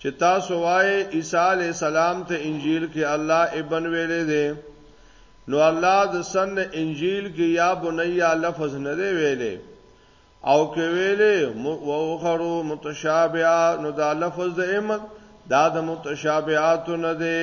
چې تاسو وایې عیسی علیه السلام ته انجیل کې الله ابن ویلې دی نو الله د سن انجیل کې یا بنیا لفظ نه دی ویلې او کې ویلې ووخرو متشابه نو دا لفظ د امن دا د متشابهات نه دی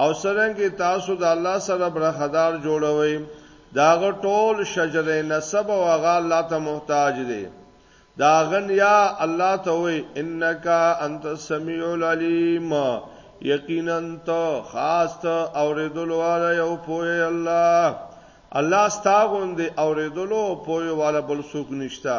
او څرنګه تاسو د الله سره برخدار جوړوئ د هغه ټول شجره نسب او هغه الله ته محتاج دی دا غن یا الله ته وای انک انت السمیع العلیم یقینا ته خاص ته اوریدلو والا یو پوی الله الله ستاغوند اوریدلو پوی والا بل څوک نشتا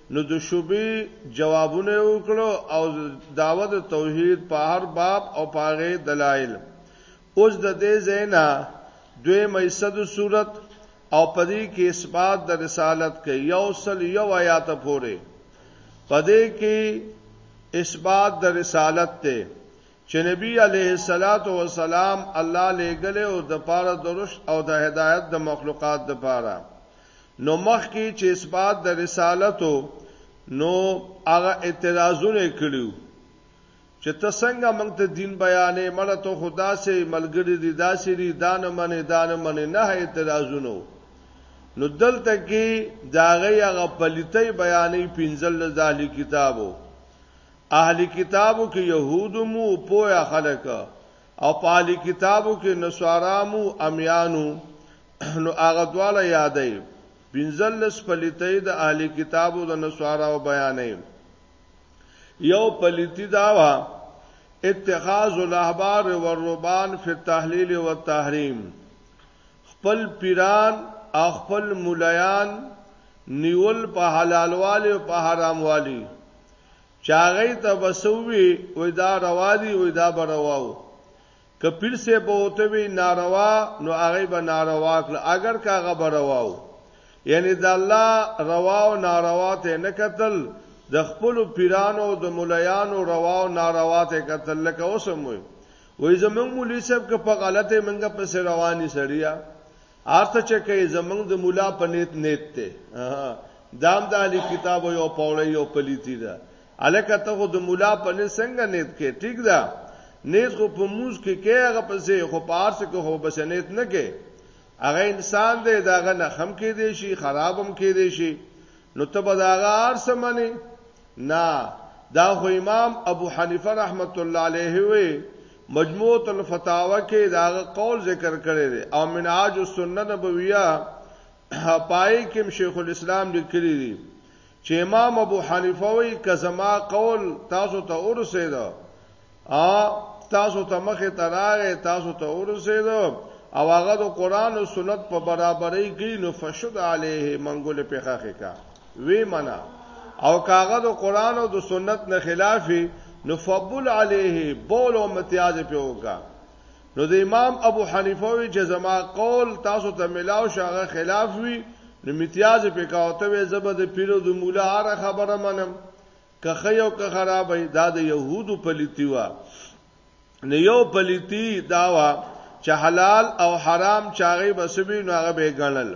نو د شبهې جوابونه یې وکړو او د دعوه د توحید په هر باب او په هغې دلایل. اوس د دې ځای نه دویمه حصه د سورت او په دې کې اثبات د رسالت کوي یو سل یو آیات پورې په دې کې اثبات د رسالت دی چې نبی علیه الصلاة والسلام الله لېږلی او د پاره د رشد او د هدایت د مخلوقات د پاره نو مخکې چې اثبات د رسالت نو هغه اعتراضونه کړیو چې ته څنګه موږ ته دین بیانې مړه ته خدا سي ملګری دي داسې دي دان منې دان منې نه اعتراضونه نو دلته کې داغه هغه پلیتې بیانې پنځل د اهلي کتابو اهل کتابو کې يهودو مو پوهه خلک او په اهل کتابو کې نصارامو اميانو نو هغه دواله یادې بنزلس پلیتې د اهل کتابو د نصاراو بیانې یو پلیتی داوا اتخاذ الاحبار والربان فی التحلیل والتحریم خپل پیران او خپل مولایان نیول په حلالوالي او په حراموالي چې هغوی ته به څه ووې وی دا روا دي وی دا به روا وو که پیر صاحب به ورته وی ناروا نو هغوی به ناروا کړه اګر که هغه به روا وو یعنې د الله روا او ناروا ته نه کتل د خپل پیرانو او د ملایانو روا او ناروا ته کتل لکه اوس هم وی وی زمونږ مولوی صاحب که په غلطه منګه پسې رواني سړیا ارته چې کوي زمنګ د مولا په نیت نیت ته دام د علی کتاب یو پوړی یو پلیتی ده الکه ته د مولا په نیت څنګه نیت کې ټیک ده نیت خو په موز کې کې هغه پسې خو په ارس کې خو بس نیت نه کې هغه انسان دی داغه نه خم کې دی شي خرابم کې دی شي نو ته به داغه ارس منی نه دا خو امام ابو حنیفه رحمت الله علیه وی مجموعه الفتاوا کې دا قول ذکر کړی دی او منهاج السنه نبویه پای کې شیخ الاسلام لیکلی دی چې امام ابو حنیفه وی کزما قول تاسو ته ورسېد ا تاسو ته مخه تراغه تاسو ته ورسېد او هغه د قران او سنت په برابرۍ کې نو فشد علیه منګول پیخه کا وی منا او کاغه د قران او د سنت نه خلافي نو فبل عليه بول او امتیاز په وکا نو د امام ابو حنیفه وی چې زما قول تاسو ته ملاو شغه خلاف وی نو امتیاز په کاوته وی زبر د پیرو د مولا هر خبره منم که خیو که خرابې دا د يهودو پلیتی وا نه یو پلیتی داوا چې حلال او حرام چاغي بسوي نو هغه به ګڼل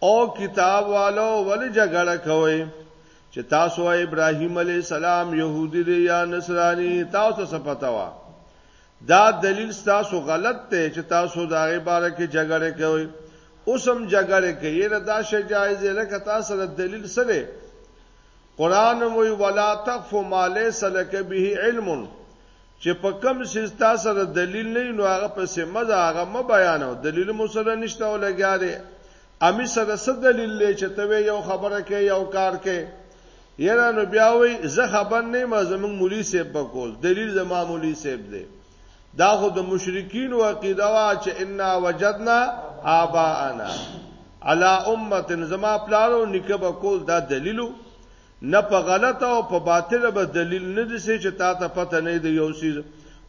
او کتاب والو ول جګړه کوي چې تاسو ابراهيم عليه السلام يهودي دی یا نصراني تاسو څه پتا وا دا دلیل تاسو غلط دی چې تاسو دا غي باره کې جګړه کوي اوسم جګړه کوي نه دا شی جایز دی لکه تاسو سره دلیل سره قران وی ولا تقف ما ليس لك به علم چه په کوم څیز تا سره دلیل نه وی نو هغه پسی مه ځه هغه مه بیانوه دلیل مو سره نشته او لګیا دی امی سره څه دلیل دی چه ته وی یو خبره کوي یو کار کوي یره نو بیا وی زه خبر نه یم زمونږ مولی صاحب به کول دلیل زما مولی صاحب دی دا خو د مشرکین او عقیده وا چې انا وجدنا آباءنا علا امه زما پلارو نکبه کول دا دلیلو نه په غلطه او په باطله به دلیل نه نیسې چې تا ته پته نه وي د یو څیز،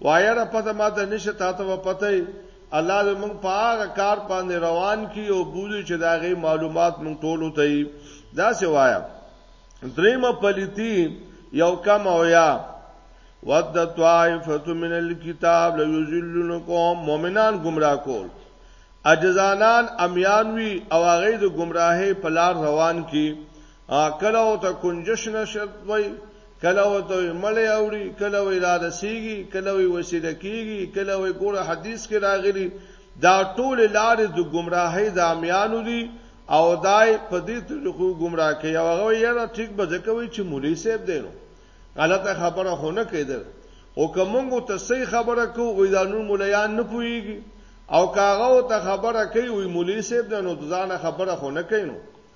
وایه یاره پته ما ته نشته تا ته به پته وي، الله دې موږ په هغه کار باندې روان کړي او بولي چې د هغې معلومات موږ ټولو ته وي، داسې وایه دریمه پلیتي یو کم او یا ود طائفه من الكتاب ليذلنكم مؤمنان گمراه کول اجزانان امیان وی او هغه د گمراهی په لار روان کی ا کله او ته کنجش نشد وای کله او ته مړی اوري کله وی را رسیږي کله وی وسیله کیږي کله وی ګوره حدیث کې راغلی دا ټول لارې د گمراهۍ د امیانو دي او دای په دې طریقو گمراه کوي او هغه یې ټیک به ځکه وی چې مولوی صاحب دی نو غلطه خبره خو نه کیدل او کومو ته صحیح خبره کو وې دا نور مولایان نه پويږي او کاغه ته خبره کوي وې مولوی صاحب د نو ځانه خبره خو نه کینو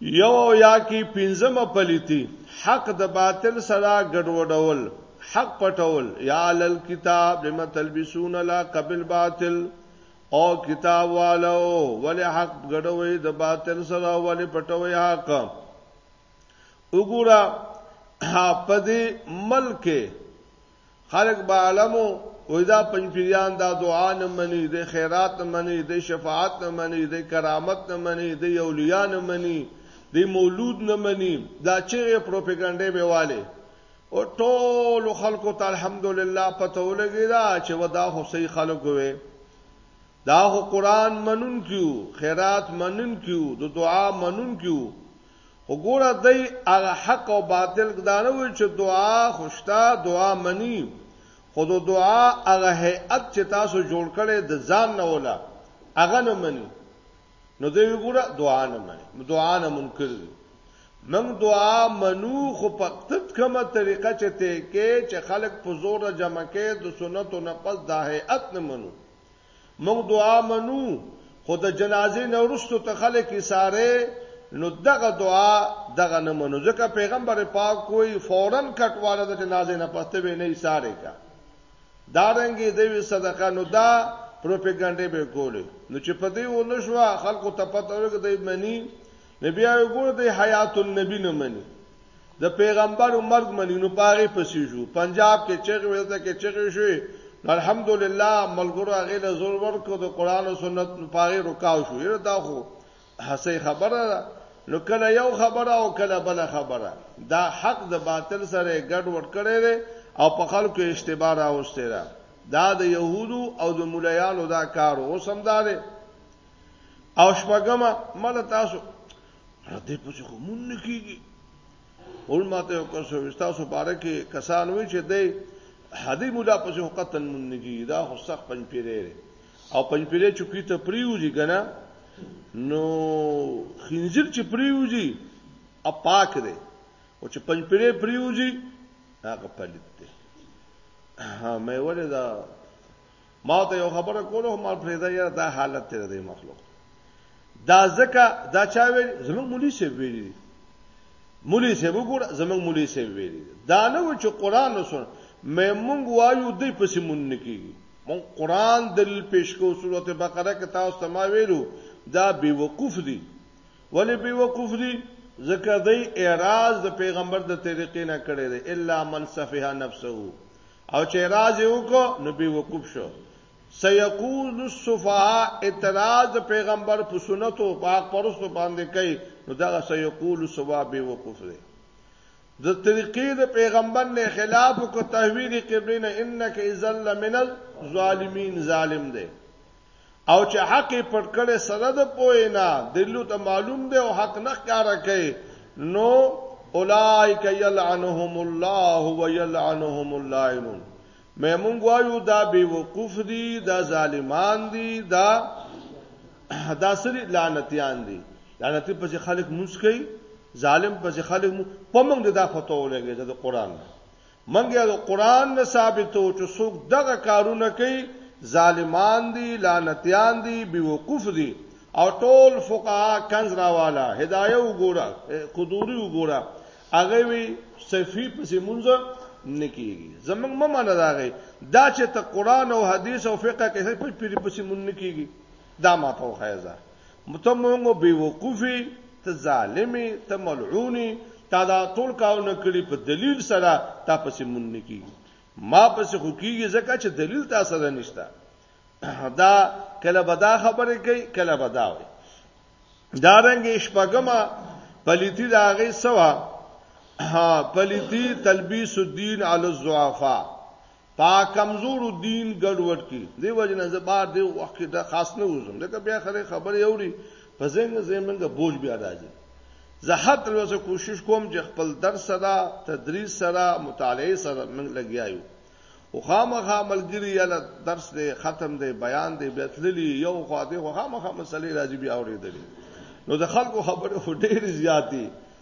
یو او یا کی پنځمه پلیتی حق د باطل سره ګډوډول حق پټول یا علل کتاب لم تلبسون لا قبل باطل او کتاب والو ولی حق ګډوي د باطل سره ولی پټوي حق وګوره په دې ملک خلک به علمو وای دا پنځپیریان دا دعا نه مني د خیرات نه مني د شفاعت نه مني د کرامت نه مني د اولیاء نه مني د مولود نه مني دا چې پروپاګاندا به والے او ټول خلکو ته الحمدلله پته ولګی دا چې ودا خو صحیح خلکو وي دا خو قران منون کیو خیرات منون کیو د دعا منون کیو خو ګوره دی هغه حق او باطل دا نه وي چې دعا خو شته دعا مني خو د دعا هغه هيئت چې تاسو جوړ کړي د ځان نه ولا هغه نه مني نو دوی ګوره دعا نه مني دعا نه منکر دي من دعا منو خو په تت کومه طریقه چې ته کې چې خلک په زور جمع کې د سنتو نه پس د هيئت نه منو موږ دعا منو خو د جنازې نه وروسته ته خلک ایساره نو دغه دعا دغه نه منو ځکه پیغمبر پاک کوئی فورا کټواله د جنازې نه پسته وی نه ایساره کا دارنګي دوی صدقه نو دا پروپاګاندا به کوله نو چې په دې و نشو خلکو ته پته ورګ دی منی نبی او ګور دی حیات النبی نه منی د پیغمبر مرګ منی نو پاره پسې شو پنجاب کې چغې ولته کې چغې شوې الحمدلله ملګرو هغه له زور ورکو د قران او سنت نو پاره رکاو شو یره دا خو هسې خبره ده نو کله یو خبره او کله بل خبره دا حق د باطل سره ګډ وډ کړي او په خلکو اشتباه راوستي را دا د يهودو او د مليانو دا کار اوسمدار او شپګما مل تاسو دې پوښ خو مون نه کیږي ول ماته یو کس وستا سو باره کې کسان وی چې دی هدی مولا پسې خو قتل مون نه کیږي دا خو سخت پنځ پیری او پنځ پیری چوکې ته پریوځي کنه نو خنزیر چې پریوځي اپاک دی او چې پنځ پیری پریوځي هغه پلیت دی ها مې ولې دا ما ته یو خبره کوله ما فریدا یا دا حالت تر دې مخلوق دا زکه دا چا ویل زمون مولوی سی ویل مولوی سی وګور زمون مولوی سی ویل دا نه و چې قران وسن مې مونږ وایو دې پسې مونږ نه کیږي مونږ قران دل پیش کو سورته بقره کې تاسو ته ما ویلو دا بی وقوف دي ولی بی وقوف دي ځکه دای اعتراض د پیغمبر د طریقې نه کړی دی الا من صفه نفسه او چې اعتراض وکړو نو به وقوف شو سيقول الصفها اعتراض پیغمبر په سنت او پاک پرستو باندې کوي نو دا سيقول الصفها به وقوف دی د طریقې د پیغمبر نه خلاف کو تحویل قبلین انک ازل من الظالمین ظالم دی او چې حق یې پټ کړی سره د پوهې نه دلیلو ته معلوم دی او حق نه ښکاره کوي نو اولئک یلعنهم الله ویلعنهم اللائنون مې مونږ وایو دا بی وقوف دي دا ظالمان دي دا دا سری لعنتیان دي لعنتی پس خلک موس کوي ظالم پس خلک په مونږ دا فتو ولګي د قران موږ یې د قرآن نه ثابتوو چې څوک دغه کارونه کوي ظالمان دي، لعنتیان دي، بې وقوف دي او ټول فقها کنز راواله هدايه وګوره قدوري وګوره هغه وی صفی پسې مونږ نکیږي زمنګ ممنه داغه دا چې ته قران او حدیث او فقہ کې په پیر پسې مونږ نکیږي دا ما ته وخایزه مته مونږه بی وقوفی ته ظالمی ته ملعونی تا دا ټول کارونه کړی په دلیل سره تا پسې مونږ نه کیږي ما پسې خو کیږي ځکه چې دلیل تا سره نشته دا کله به دا خبره کوي کله به دا وي دا رنګ شپګما پلیتی دا غي سوا پلیتی تلبیس الدین علی الضعفاء په کمزور دین ګډوډ کی دی وجنه زه بار دی وخت کې د خاص نه وزم لکه بیا خره خبرې اوري په زنګ زمنګ بوج بیا راځي زه هر تر اوسه کوشش کوم چې خپل درس سره تدریس سره مطالعه سره موږ لګیا یو او خامخا ملګری یاله درس دی ختم دی بیان دی بیتللی یو خو دی خو خامخا مسلې راځي بیا اورېدلې نو د خلکو خبره هډېر زیاتی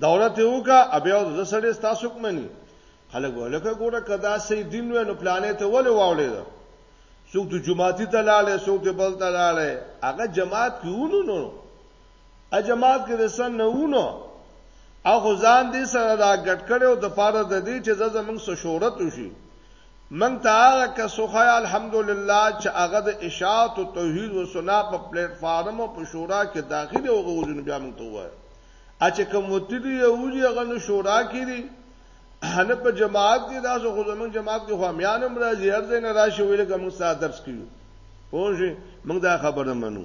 دولت یو کا ابیا د سړی تاسو کوم نه خلک ولکه ګوره کدا سي دین و نو پلانې ته ولې واولې دا څوک د جماعتي ته لاله څوک د بل ته لاله هغه جماعت کیونو نو ا جماعت کې د سن نه ونه او ځان دې سره دا ګټ کړو د پاره د دې چې زمنګ سو شهرت وشي من ته هغه کسوخه الحمدلله چې هغه د اشاعت او توحید او سنا په پلیټ فارم او په شورا کې داخلي او غوډن بیا مونږ ته وایي اچې کوم وتلی یولي هغه نو شورا کې دي نه په جماعت کې دا څه خو زمونږ جماعت کې خو میان هم راځي هر ځای نه راشي ویل کوم ستا درس کیو پوه موږ دا خبره منو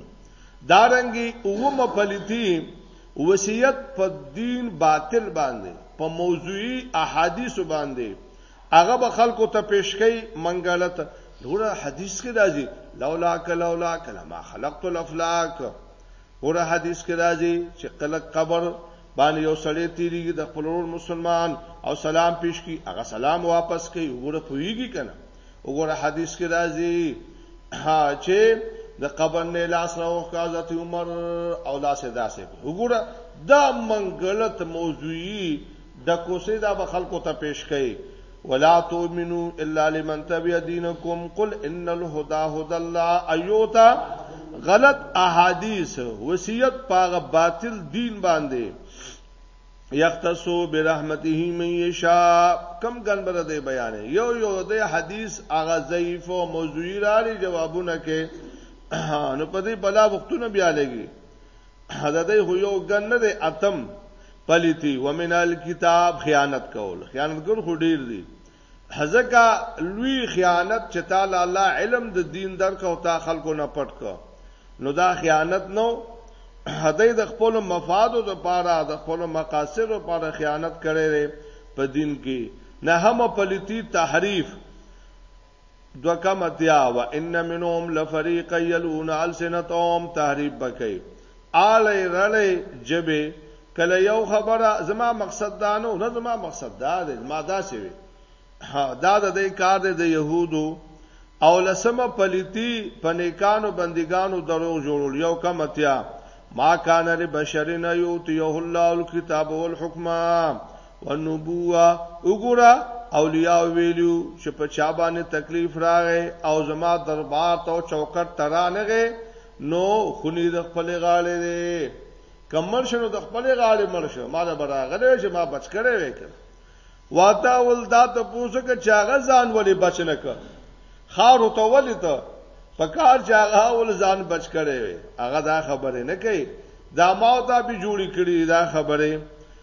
دارنګي اوم پلیتی وصیت په دین باطل باندې په موضوعي احادیث باندې هغه به خلکو ته پیش کړي منګلت دغه حدیث کې راځي لولا ک لولا کلمہ خلقت الافلاک ګوره حدیث کې راځي چې کله قبر باندې یو سړی تیریږي د خپل ورور مسلمان او سلام پیش کی هغه سلام واپس کوي وګوره پویږي کنه وګوره حدیث کې راځي چې د قبر نه لاس راو حضرت عمر او لاس داسې وګوره دا منګلت موضوعي دکوسې دا به خلکو ته پېش کړئ، ولا تؤمنو الا لمن تبع دینکم قل ان الهدی هدی الله ایوتا غلط احادیث وصیت پاغه باطل دین باندې یختصو برحمته من یشا کم ګن بر دې بیان یو یو دې حدیث اغه ضعیف او موضوعی را لري جوابونه کې نو په دې بلا وختونه بیا لګي دا دی خو یو ګن نه دی اتم پلیتی ومن الكتاب خیانت کول خیانت کول خو ډیر دی حزکا لوی خیانت چې تعالی الله علم د دین درک او تا خلکو نه پټ کو نو دا خیانت نو هدی د خپل مفاد او د پاره د خپل مقاصد او پاره خیانت کړي په دین کې نه هم پلیتی تحریف دو کم اتیا و ان منهم لفریق یلون السنتهم تحریف بکی آلی رلی جبه کله یو خبره زما مقصد دا نو نه زما مقصد دا دی ما دا سی وی دا د دې کار دی د يهودو او لسمه پلیتی پنیکانو بندګانو درو جوړول یو کم اتیا ما کان لبشرنا یوتیه الله الكتاب والحکمه ونبوه وګوره اولیاء ویلو چې په چا باندې تکلیف راغې او زما دربار ته چوکټ ترانغه نو خونی د خپل غاړې دی کمر شنو د خپل غاړې مړ شو ما له براغله چې ما بچ کړې وکړ واتا ول دا ته پوسو کې چاغه ځان ولې بچ نه کړ خار ته ولې ته پکار چاغه ول ځان بچ کړې هغه دا خبره نه کوي دا ما او تا به جوړی کړی دا خبره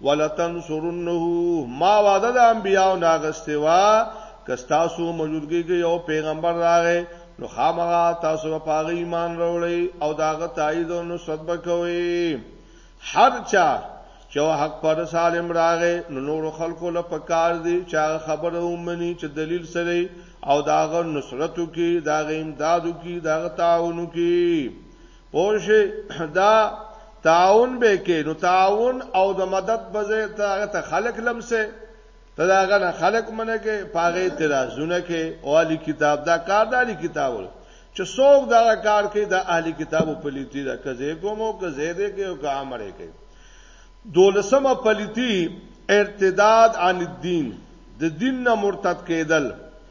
ولتنصرنه ما وعده د انبیاو ناغسته وا کستاسو موجودګي کې یو پیغمبر راغی نو خامغه تاسو په پاغه ایمان وروړي او داغه تایید او نصرت وکوي هر چا چې حق پر سالم راغې نو نور خلکو له پکار دي چې خبره ومني چې دلیل سره او داغه نصرتو کې داغه امدادو کې داغه تعاونو کې پوه شئ دا تعاون به کې نو تعاون او د مدد په ځای ته هغه ته خلق لمسه ته دا غنه خلق منه کې پاغه اعتراضونه کې او علي کتاب دا کار د علي کتاب چې څوک دا کار کوي د اهلي کتابو پلیتی دا کزه کوم او کزه دې کې او کا امر کوي دولسمه پلیتی ارتداد عن الدین د دین نه مرتد کېدل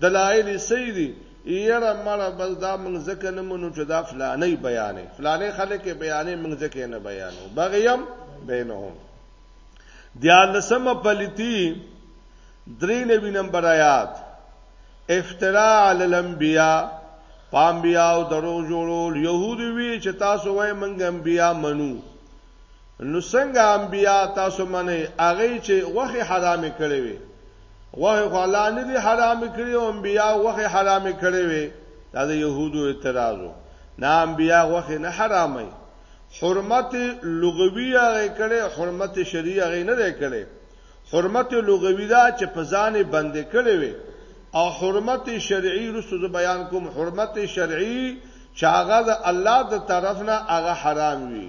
دلائل یې څه دي؟ یره مړه بس دا موږ ځکه نه منو چې دا فلانی بیانې فلانی خلک یې بیانې موږ ځکه یې نه بیانو بغیم بینهم دیارلسمه پلیتی درې نوي نمبر آیات افتراء علی الانبیاء پامبیا او درو جوړول يهودي وی چې تاسو وای منګ انبیا منو نو څنګه انبیا تاسو منئ هغه چې غوښې حرامې کړې وي غوښې خو الله نه دي حرامې کړې او انبیا غوښې حرامې کړې وي دا د يهودو اعتراض و نه انبیا غوښې نه حرامي حرمت لغوي هغه کړي حرمت شرعي هغه نه دی کړي حرمت لغوي دا چې په ځان بند کړي وي او حرمت شرعي رسو بیان کوم حرمت شرعي چې هغه د الله د طرف نه هغه حرام وي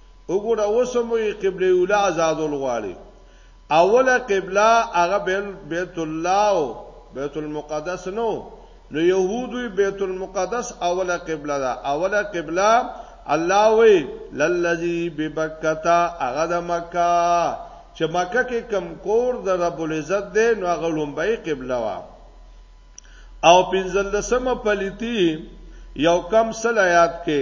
وګوره اوس هم وی قبله اوله آزادول غواړي اوله قبله هغه بیت الله او بیت المقدس نو نو يهودوی بیت المقدس اوله قبله ده اوله قبله الله وی للذي ببکتا هغه د مکه چې مکه کې کم کور د رب العزت دی نو هغه لومبۍ قبله وا او پنځلسمه پلیتی یو کم سل آیات کې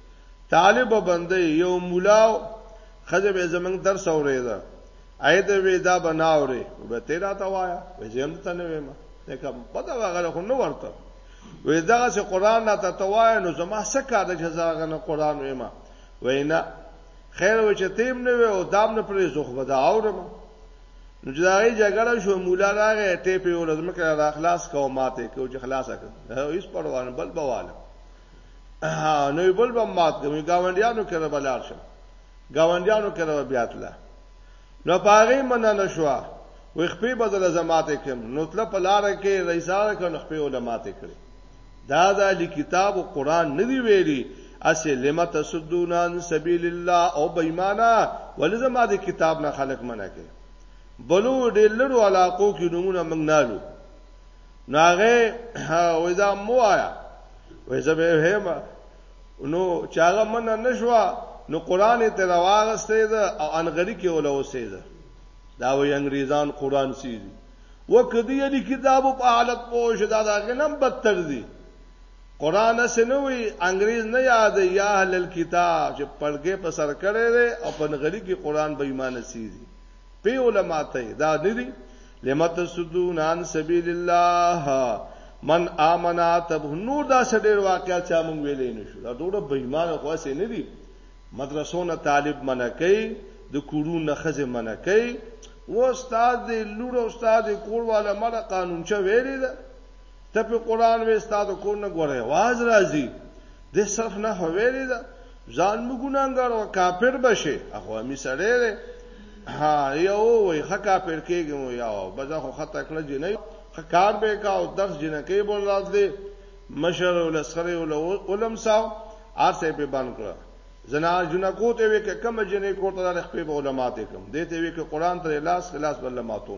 طالب او بندې یو مولا خزه به زمنګ درس اورېده اې ته وې دا بناورې به ته راته وایا وې زم ته نه وېما ته کوم پته وغره خو نو ورته وې دا چې قران نه ته وایا نو زما سکه د جزاغه نه قران وېما وینا خیر و چې تیم نه وې او دام نه پرې زوخ بدا اورم نو چې دا غي جګړه شو مولا راغې ټې په ولزم کې را خلاص کوه ماته کو چې خلاصه کړ هیڅ پروانه بل بواله ها نو بل به مات کوي گاونډیانو کړه بلار شم گاونډیانو کړه بیا تله نو پاره مننه نشوا وې خپې بدل زماته کوم نو تل په لار کې رئیساره کړه خپې علماته کړي دا د علی کتاب او قران نه دی ویلي اسه لما تسدون عن سبیل الله او بېمانه ولزما د کتاب نه خلق منه کې بلو ډېر لړو علاقو کې نمونه منګنالو نو هغه وای دا مو آیا وای زبه هم نو چاغه من نشوا نو قران ته راوغسته ده او انګری کې ولا اوسې ده دا وای انګریزان قران سیدي وکدی دې کتاب په حالت پوه شدا دا غنم بدتر دي قران سنوي انګريز نه یاد یا اهل الكتاب چې پړګه په سر کړي او په نغري کې قران به ایمان سيدي پيو له ماته دا ندي لمت سدون ان سبیل الله من امنا تب نور دا سړي واقعا چا مونږ ویلې نشو دا ټول به ایمان خو اسې نه دي مدرسونه طالب منکې د کورونه خزه منکې و استاد لور استاد کور والا مړه قانون چا ویلې ده ته په قران وې استاد کو نه غوړې واز راځي د صرف نه هویری ده ځان مو ګناګار او کافر بشه اخو می سره ده ها یو وای خه کافر کېږم یا بزا خو خطا کړ جنې کار به کا او درس جنې کې بول راتلې مشر ول سره ول علم صاحب ارسه په بند کړ زنا جنہ کوته وی ک کم جنې کوته د خپل علماء ته کم دته وی ک قران تر لاس خلاص بل ماتو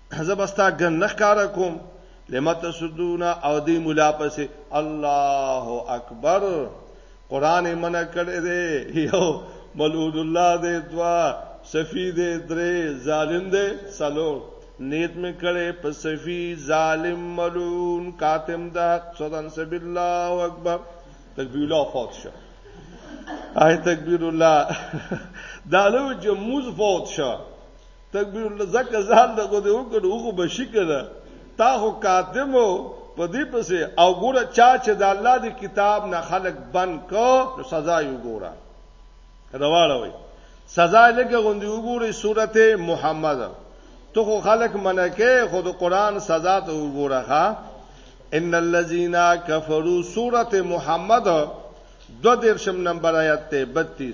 زه به ستا ګن نه ښکارا کوم لما تسدون او دی مولا پسې الله اکبر قران یې منع کړی دی یو ملعون الله دی دوا صفی دی درې ظالم دی سلو نیت می کړي په صفی ظالم ملعون کاتم د حق صدن سب الله اکبر تکبیر الله فوت شو آی تکبیر الله دالو چې موز فوت شو تکبیر الله زکه ځان د کو دی وکړو خو بشی کړه تا خو کاتمو په دې پسې او ګوره چا چې د الله دی کتاب نه خلق بن کو نو سزا یې ګوره رواړه وي سزا لګه غوندي وګوري سورته محمد تو خو خلق منکه خود قران سزا ته وګوره ها ان الذين كفروا سوره محمد دو درشم نمبر آیت ته 32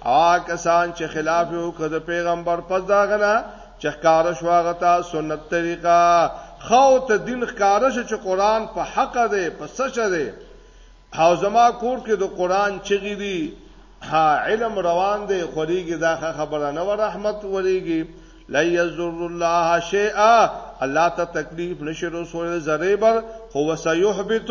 آ کسان چې خلاف یو کده پیغمبر پس دا غنا چې ښکار شو هغه ته سنت طریقه خو ته دین ښکار شو چې قران په حق دی په سچ دی او زما کور کې د قران چغې دي ها علم روان دی خوريږي دا خبره نه و رحمت وريږي لا یذر الله شیئا الله ته تکلیف نشي رسول زریبر هو سيحبط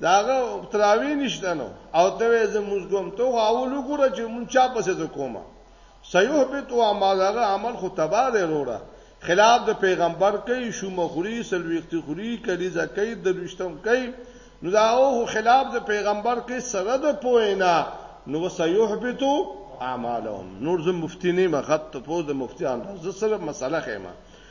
داغه تراوی نشته نو او ته زه موږ کوم ته اول وګوره چې مونږ چا پسې ته کومه سيوه به تو عمل هغه عمل خو تبا دی وروړه خلاف د پیغمبر کوي شومه خوري سلويختي خوري کلیزه کوي دروشتم کوي نو دا او خلاف د پیغمبر کوي سره د پوینا نو سيوه به تو اعمالهم نور زه مفتی نه مخط ته پوز د مفتیان زه سره مسله خېما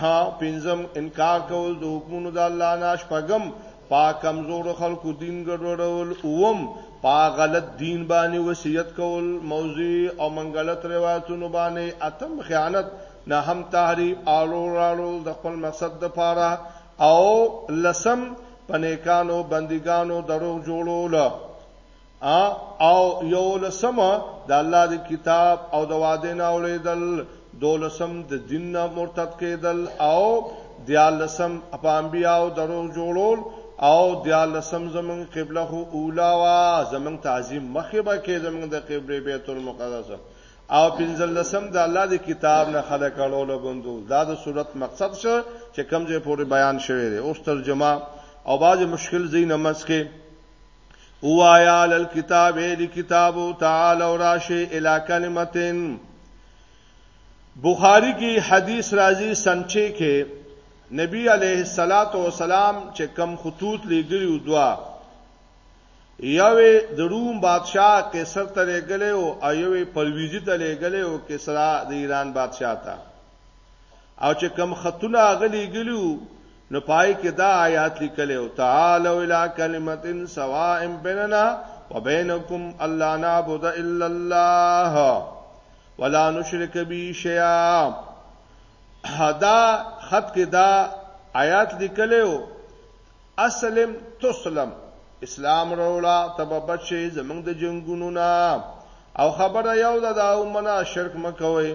ها پنځم انکار کول د حکمونو د الله نه شپږم پا کمزور خلکو دین ګډوډول اوم پا غلط دین باندې وصیت کول موضوع او منګلت روایتونو باندې اتم خیانت نه هم تحریف آلو راړو د خپل مقصد د پاره او لسم پنیکانو بندګانو دروغ جوړول او یولسم د الله د کتاب او د وعده نه اوریدل دولسم د دین نه مرتد کېدل او دیالسم په انبیا او درو جوړول او دیالسم زمون قبله خو اولا وا زمون تعظیم مخه به کې زمون د قبله بیت المقدس او پنځلسم د الله د کتاب نه خلق اړو لبندو دا د صورت مقصد شو چې کمزې پورې بیان شوی دی اوس ترجمه او باز مشکل زین مسکه اوایا لل کتاب ال کتاب تعالی او راشه الی کلمتین بخاری کی حدیث راځي سمچه کې نبی علیه الصلاۃ والسلام چې کم خطوط لګیو دوا یوې د روم بادشاه قیصر ته لګلې او یوې پرویزی ته لګلې او کسرا د ایران بادشاه ته او چې کم خطونه هغه لیږلي وو نو پای کې دا آیات لیکلی او تعالو الی کلمت سواء بیننا وبینکم الله نعبد الا الله ولا نشرک به شیئا دا خط کې دا آیات لیکلی او اسلم تسلم اسلام رولا تببت شي زمنګ د جنگونو نه او خبره یو ده دا ومنه شرک مکوئ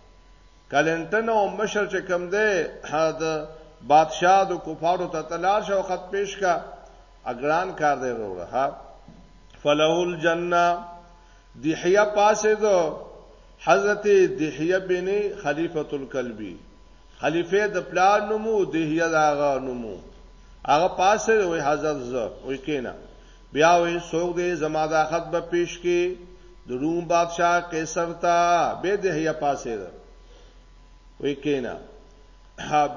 کلنټن او مشر چې کم دی د بادشاہ د کفارو ته تلار شو خط پیش کا اګران کار دی وروړه ها فله الجنه دحیه پاسه دو حضرت دحیه بن خلیفۃ الکلبی خلیفہ د پلار نومو دحیه داغه نومو هغه پاسه وی حضرت ز وی کینا بیا وې سوګ دې زما دا خط به پیش کې د روم بادشاہ قیصر تا به دې هيا پاسې ده وې کینا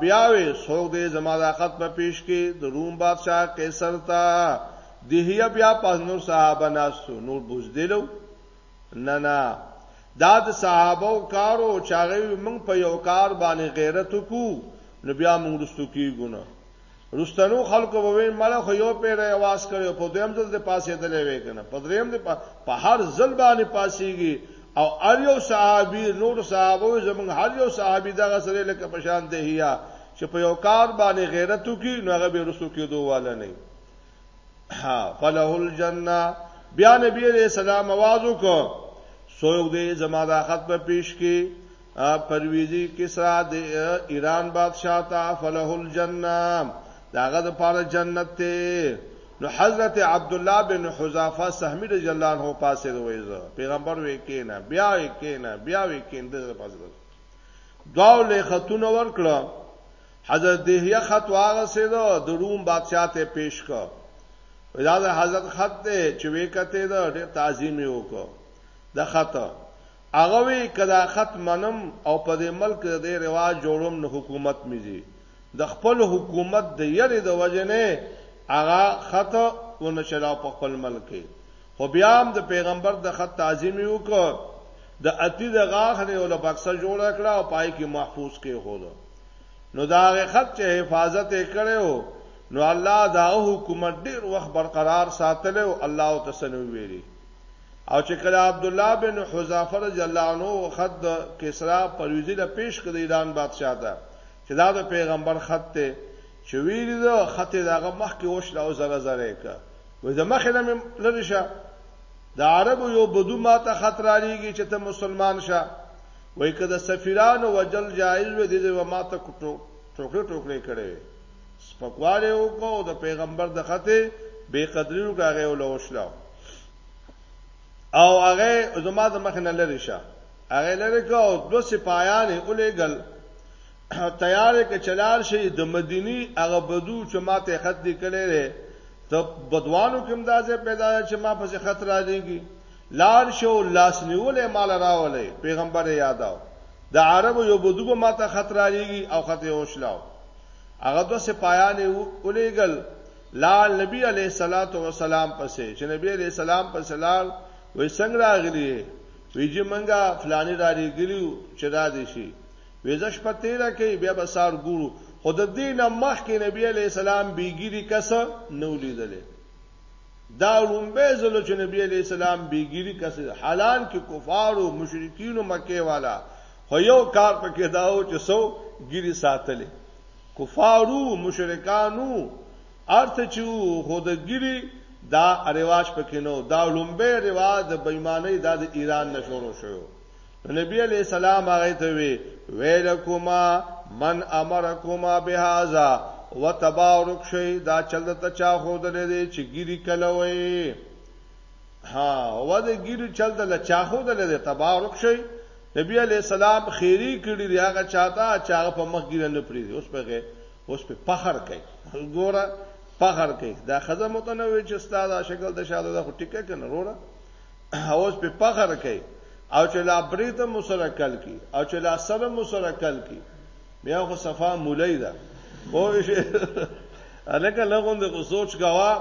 بیا وې سوګ دې زما دا خط به پیش کې د روم بادشاہ قیصر تا دهیا بیا پس نور صحابه ناسو نور بوزدلو نه نه دا د صحابه او کارو چاغوي موږ په یو کار باندې غیرت کو نو بیا موږ رستو کیګو نه رستنو خلکو به وین مړه خو یو پیره واس کړو په دویم ځل د پاسې دلې وې کنه په دریم د په هر ځل باندې پاسېږي او ار یو صحابي نور صحابه زمون هر یو صحابي دغه سره لکه پشان دی هيا چې په یو کار باندې غیرت وکي نو هغه به رسو کېدو والا نه ها فله الجنه بیا نبی علیہ السلام आवाज وکړ سوګ دې زما د خط په پیش کې پرویزی کسرا د ایران بادشاہ ته فله الجنه داغه د پاره جنت ته نو حضرت عبد الله بن حذافه سهمی رضی الله عنه پاسه رويزه پیغمبر وې کینا بیا وې کینا بیا وې کیند پاسه داو له خاتون ورکړه حضرت دهیه خط واغسیدو د روم بادشاہ ته پیش کو دا د حضرت خط دی چې وکته دا ډېر تعظیم یې وکړ د خط هغه وی کدا خط منم او په دې ملک دې رواج جوړوم نو حکومت میږي د خپل حکومت د یری د وجنه هغه خط و نه چلا په خپل ملک خو بیا هم د پیغمبر د خط تعظیم یې وکړ د اتی د غاخ نه ول بکسه جوړ کړه او پای کې محفوظ کې هوله نو دا هغه خط چې حفاظت یې کړو نو الله دا حکومت ډیر وخت برقرار ساتل او الله او تسنو ویلي او چې کله عبد الله بن حذافه رضی الله عنه خط د کسرا پرویزی له پیش کړ ایران بادشاہ ته چې دا د پیغمبر خط ته چې ویل دا خط دغه مخ کې وښله او زره زره کا وې زمخه نه لری شه د عربو یو بدو ماته خطر لريږي چې ته مسلمان شه وای که د سفیرانو وجل جایز وي دې و ماته کوټو ټوکړه ټوکړه کړي سپکواله وکاو د پیغمبر د خطه بے قدری وکاغه او لوشلا او هغه زما د مخ نه لری شه هغه لری کو دو سپایان اولېګل تیار ک چلار شي د مدینی هغه بدو چې ماته خط دی کړي ته بدوانو کوم دازه پیدا چې ما پس خط را دیږي لاړ شو لاس نیولی مال راولی پیغمبر یې یاداو د عربو یو بدو به ماته خط رالیږي او خط یې وشلاو هغه دوه سپایان یې ولیږل لاړ نبی علیه الصلاۃ والسلام پسې چې نبی علیه السلام پسې لاړ وې څنګه راغلی ویجی منګه فلانی را لګلیو چې را دي شي ویزش په تیرا کې بیا به سار ګورو خود دین مخ کې نبی علی السلام بیګری کس نو لیدلې دا لومبه زلو چې نبی علی السلام بیګیری کس حالان کې کفار او مشرکین او مکه والا خو یو کار پکې داو چې سو ګیری ساتلې کفارو مشرکانو ارته چې خو د ګیری دا رواج پکې نو دا لومبه رواج د بېمانه د ایران نشورو شو نو نبی علی السلام هغه ته وی ویلکما من امرکما بهذا وتبارک شی دا چل ته چا خود لري چې ګيري کلوي ها و د ګيري چل ته لچا خود لري تبارک شی نبی علی السلام خیری کړي دی هغه چاته چې هغه په مخ ګیره نه پریږي اوس په اوس په فخر کوي ګوره فخر کوي دا خزه متنوع چې ستاده شکل د شاده د ټیکه کنه وروره اوس په فخر کوي او چې لا بریت مو سره کل کی او چې لا سره مو سره کل کی بیا خو صفا مولای ده او شي الکه لغون د سوچ غوا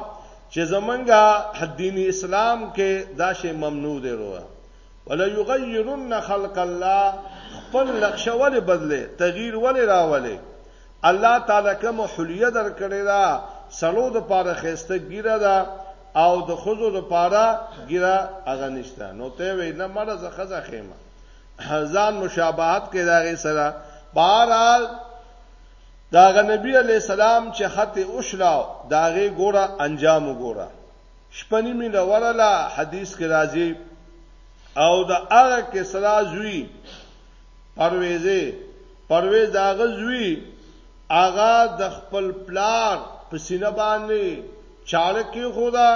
چې زمونږه دین اسلام کې دا شی ممنوع دی وروه ولا یغیرن خلق الله خپل لخشه ولې بدله تغییر ولې راولې الله تعالی کوم حلیه درکړې ده سلو د پاره خسته ګیره ده او د خزو د پاره ګیره هغه نشته نو ته وی نه مړه زه خزه خېما ځان مشابهت کې داغه سره بهرحال داغه نبی علی السلام چې خط اوشلاو داغه ګوره انجام وګوره شپنی می لورلا حدیث کې راځي او د هغه کې سلا زوی پرويزه پرويز داغه زوی آغا د خپل پلار پسینه باندې چاړه کې خدا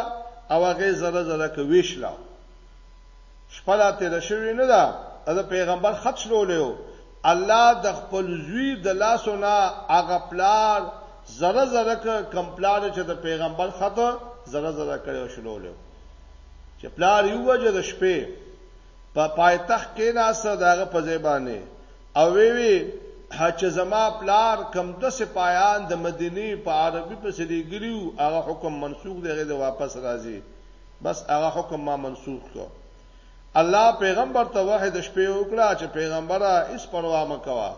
او هغه زره زره کې ویشلا شپلا تیر شوی نه دا د پیغمبر خط شرولیو الله د خپل زوی د لاسونه هغه پلار زره زره کم پلار چې د پیغمبر خط زره زره کړو شرولیو چې پلار یو وجه د شپې په پا پایتخت کې ناسه داغه په زیبانه او وې وې چې زما پلار کم دو سپایان د مدینی په عربی په سری ګلیو هغه حکم منسوخ دی غي واپس راځي بس هغه حکم ما منسوخ کو الله پیغمبر ته وحی د شپې وکړه چې پیغمبره اس پروا مکوا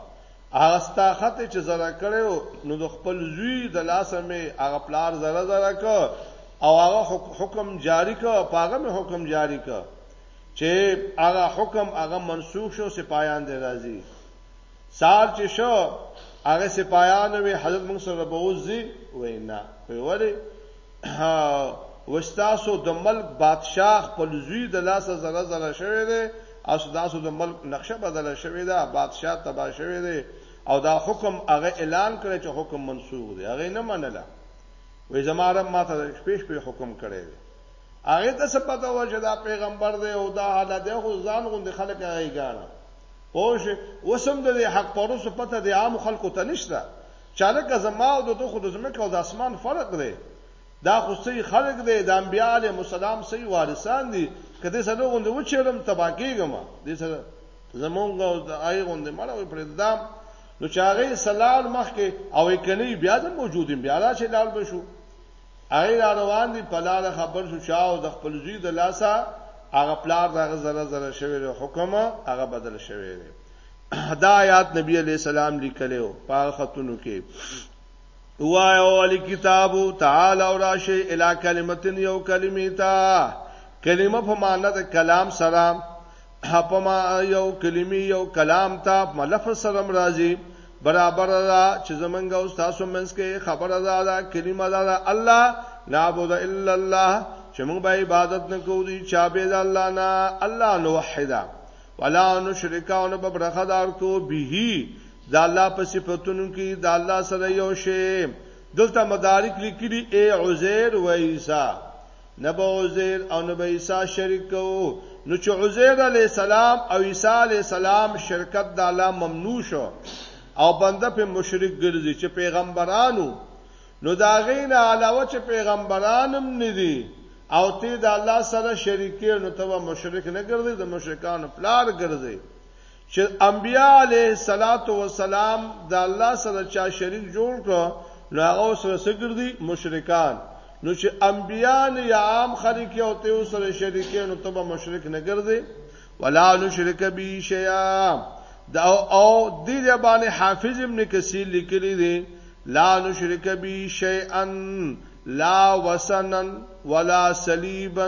هغه ستا خط چې زره کړو نو د خپل زوی د لاسه می هغه پلار زره زره کو او هغه حکم جاری کو پاغه می حکم جاری کو چه هغه حکم هغه منسوخ شو سپایان دی راځي سار چې شو هغه سپایان وی حضرت موږ سره بوزي وینا وی وره وستاسو د ملک بادشاه خپل زوی د لاسه زره زره شوی دی او ستاسو د ملک نقشه بدل شوی ده بادشاه تبا شوی دی او دا حکم هغه اعلان کړی چې حکم منسوخ دی هغه نه منله وې زماره ماته شپې شپې حکم کړی دی هغه ته څه پته و چې دا پیغمبر دی او دا حالت دی خو ځان غوندې خلک هغه ګاڼه پوه وسم د حق پروسو پته د عام خلکو ته نشته چالکه زما او د خود زمکه او د اسمان فرق دی دا خو سي خلق دی د انبياله مسالم سي وارثان دي کدی سره غوند و چیرم تباکیګم دې سره زمونږ او د آی غوند مړ او پردام نو چاغې سلام مخ کې او کني بیا د موجودین بیا را چې لال بشو هغه را روان دي په لار خبر شو چا او د خپل زوی د لاسه هغه پلار دغه زره زره شوی له حکم هغه بدل شوی دی دا آیات نبی علی السلام لیکلو په خاتونو کې وای او علی کتاب تعالی او راشه الی کلمتن یو کلمه تا کلمه په معنی د کلام سره په ما یو کلمی یو کلام ته په لفظ سره مرضی برابر را چې زمونږ او تاسو منځ کې خبره ده دا کلمه ده الله نعبد الا الله چې موږ به عبادت نه کوو دی چا به د الله نه الله نو وحده ولا نشرکاونه په برخدار کو به د الله په صفاتونو کې د الله سره یو شی دلته مدارک لیکلي ای عزیر و عیسی نه به عزیر او نه به عیسی شریک کوو نو چې عزیر علی السلام او عیسی علی السلام شرکت د الله ممنوع شو او بنده په مشرک ګرځي چې پیغمبرانو نو دا غین علاوه چې پیغمبرانم ندي او ته د الله سره شریک نو ته مشرک نه ګرځي د مشرکانو پلار ګرځي چه انبياء عليه الصلوة والسلام د الله سره چا شريک جوړ کړ نو هغه سره څه ګرځي مشرکان نو چې انبيان یا عام خلک او ته سره شریک نو ته به مشرک نه ګرځي ولا نشرک به شیا دا او دې باندې حافظ ابن کثیر لیکلی دی لا نشرک به شیئا لا وسنا ولا صلیبا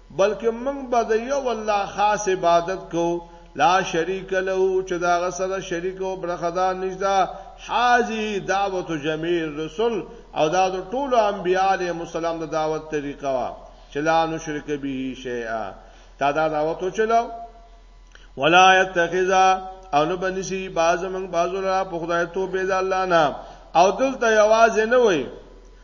بلکې موږ به د یو الله خاص عبادت کوو لا شریک له چې دا غسر شریک او برخدار نشدا حاجی دعوت جميع رسول او دا د ټولو انبیاء علیهم السلام د دعوت طریقه وا چې لا نشرک به شیئا تا دا دعوت چلاو ولا يتخذ او نو بنسی باز من بازو را په خدای توبې د الله نه او دلته یوازې نه وای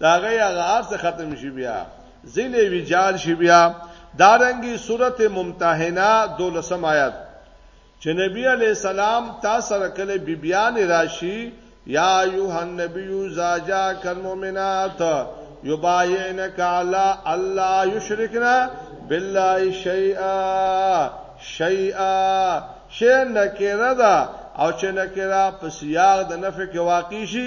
داغه هغه ارث ختم شي بیا زینې ویجال شي بیا دارنګي سورته ممتحنه دولسم آیات چې نبی علی السلام تا سره کله بیبیان راشي یا ایه النبی زاجا کل مؤمنات یباینک علی الله یشرکنا بالله شیئا شیئا شی نکره دا او چې نکره په سیاق د نفع کې واقع شي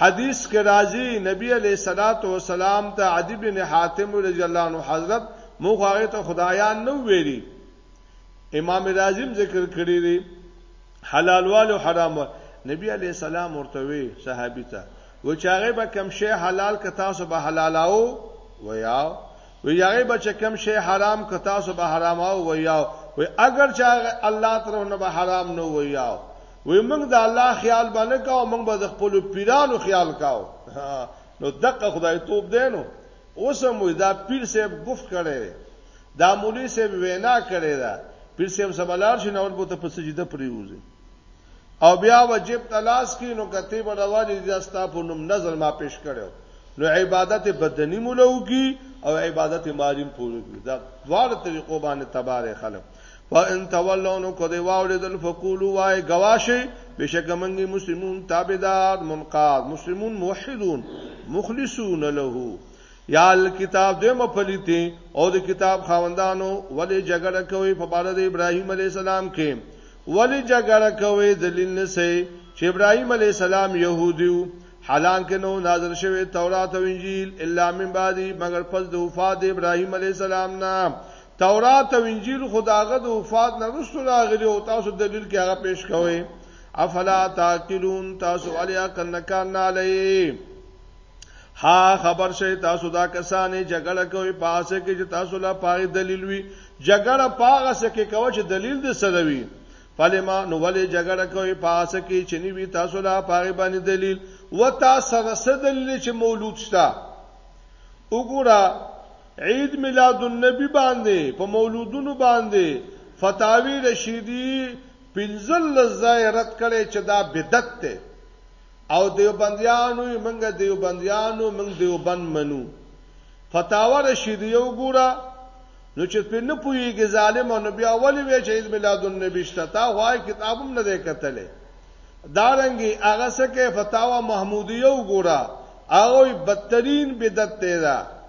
حدیث کې راځي نبی علیه الصلاۃ والسلام ته عدی بن حاتم رضی الله عنه حضرت مو هغه ته خدایان نو ویلي امام رازم ذکر کړی دی حلال والو حرام نبی علی السلام ورته وی صحابي ته و چاغه به کم شی حلال ک تاسو به حلالاو و یا و یاغه به چې کم شی حرام ک تاسو به حراماو و یا و اگر چاغه الله تعالی نه به حرام نو و یا وی موږ د الله خیال باندې کاو موږ به د خپل پیرانو خیال کاو نو دغه خدای توپ دینو اوس مو دا پیر صاحب گفت کړي دا مولوی صاحب وینا کړي دا پیر صاحب سبلار شي نور بو ته په سجده پریوزي او بیا وجب تلاش کی نو کته په روان دي استا په نوم نظر ما پیش کړو نو عبادت بدنی مولو کی او عبادت مالیم پوره کی دا دواړه طریقو باندې تباره خلک وان تولوا نو کو دی واولیدل فقولوا وای گواشی بشک منګي مسلمون تابعدار منقاد مسلمون موحدون مخلصون له یا الکتاب دې مپلیتی او د کتاب خاوندانو ولې جګړه کوي په بار د ابراهیم علی السلام کې ولې جګړه کوي دلیل نه سي چې ابراهیم علی السلام يهودیو حالان کې نو نازل شوی تورات او انجیل الا من بعدی مگر پس د وفات ابراهیم علی السلام نه تورات او انجیل خداغه د وفات نه رسول راغلی او تاسو دلیل کې هغه پیش کوئ افلا تاکلون تاسو علی عقل نه کار نه لای ها خبر شي تاسو دا کسانې جګړه کوي پاسه کې چې تاسو لا پاره دلیل وي جګړه پاغه سکه کوي چې دلیل دې سره وي فلما نو ولې جګړه کوي پاسه کې چې نیوي تاسو لا پاره باندې دلیل و تاسو سره دلیل چې مولود شته وګوره عيد ميلاد النبي باندې په مولودونو باندې فتاوی رشيدي پنځلس ځای رد کړي چې دا بدعت ده او دیوبندیانو منګه دیوبندیانو منګ دیوبند منو فتاوا رشیدی یو ګورا نو چې په نه پویږي ظالم نو بیا ولی وی چې عید میلاد النبی شته تا وای کتابم نه دی کتلې دارنګي هغه سکه فتاوا محمودیه وګورا هغه بدترین بدعت دی دا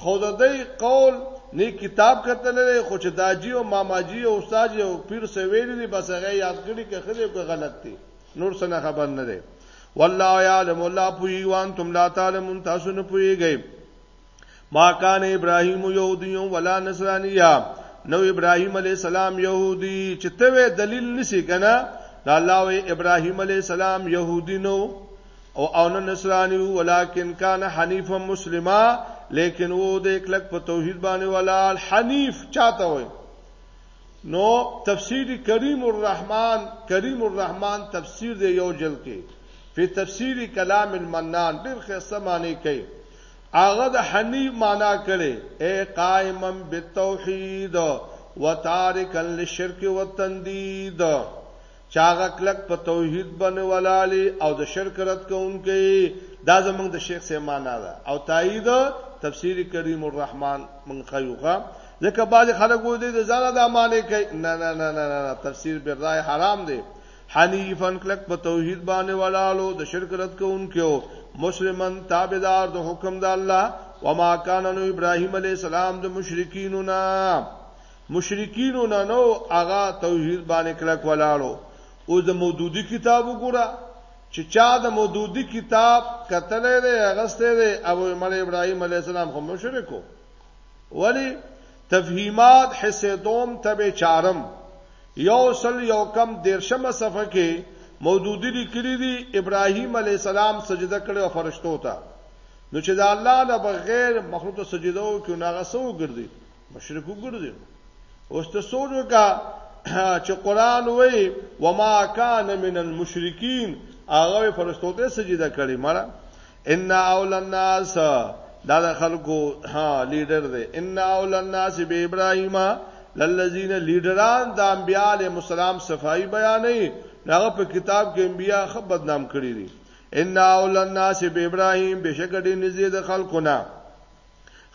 خو د دې قول نه کتاب کتل لري خو چې داجی او ماماجی او استاد او پیر سویل دي بس هغه یاد کړي که خدای کو غلط دي نور څه نه خبر نه دي والله یعلم الله پوی وان تم لا تعلمون تاسو نه پویږئ ما کان ابراهیم یهودی ولا نصرانیا نو ابراهیم علی السلام یهودی چې ته دلیل نسی کنه دا الله ابراهیم علی السلام یهودی نو او او نه نصرانی ولکن کان حنیفا مسلما لیکن وو د اکلک په توحید باندې ولال حنیف چاته وای نو تفسیر کریم الرحمن کریم الرحمن تفسیر دی یو جل کې په تفسیر کلام المنان ډیر خسته معنی کوي هغه د حنیف معنا کړي اے قائمم بالتوحید وتارکا للشرک والتندید چې هغه کلک په توحید باندې ولالی او د شرک رد کوونکی دا زمونږ د شیخ سه معنا ده او تایید تفسیر کریم الرحمن من خیوغه ځکه بعض خلک وو دي ځان د امانه کوي نه نه نه نه نه تفسیر بر رائے حرام دی حنیفن کلک په توحید باندې ولالو د شرک رد کوونکو مسلمان تابعدار د حکم د الله وما کان نو ابراهیم علی السلام د مشرکین نه مشرکینو نه نو هغه توحید باندې کلک ولاړو او د مودودی کتاب وګوره چې چا د مودودی کتاب کتلې دی غسته دی ابو عمر ابراهیم علی السلام هم مشرکو ولی تفهیمات حسیدوم تبه چارم یو سل یو کم دیرشمه صفحه کې مودودی لیکلی دی ابراهیم علی السلام سجده کړو فرشتو ته نو چې د الله نه بغیر مخلوق ته سجده وکړي نو هغه سو ګرځي مشرک وګرځي اوس ته سوچ وکا چې قران وای وما کان من المشرکین هغه فرشتو ته سجده کړې مړه ان اول الناس دا د خلکو ها لیډر دی ان اول الناس به ابراهیم للذین لیډران د انبیاله مسالم صفائی بیانې هغه په کتاب کې انبیا خو بدنام کړی دي ان اول الناس به ابراهیم بشکره دې نزيد خلقنا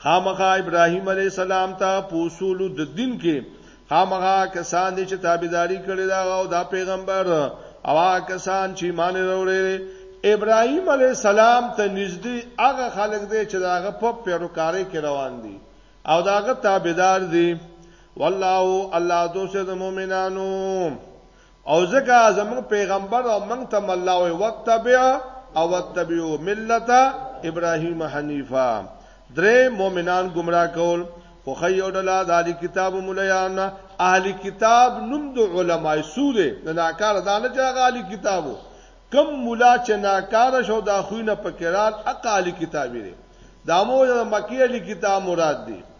خامخا ابراهيم عليه السلام ته پوسولو د دین کې خامخا کسان دي چې تابعداري کړې دا او دا پیغمبر او هغه کسان چې ایمان وروړي ابراهيم عليه السلام ته نږدې هغه خلک دي چې داغه په پیروکاري کې روان دي او داغه تابعدار دي والله الله دوست د مؤمنانو او ځکه زموږ پیغمبر او موږ ته الله وي وتبع او وتبعو ملت ابراهیم حنیفا درې مؤمنان گمراه کول خو خیو ډلا د اهل کتاب مليان اهل کتاب نوم د علماي سوره د ناکار دانه چې هغه اهل کتابو کم مولا چې ناکار شو دا خوینه پکرات اقالی کتابی دی دامو د مکی اهل کتاب مراد دی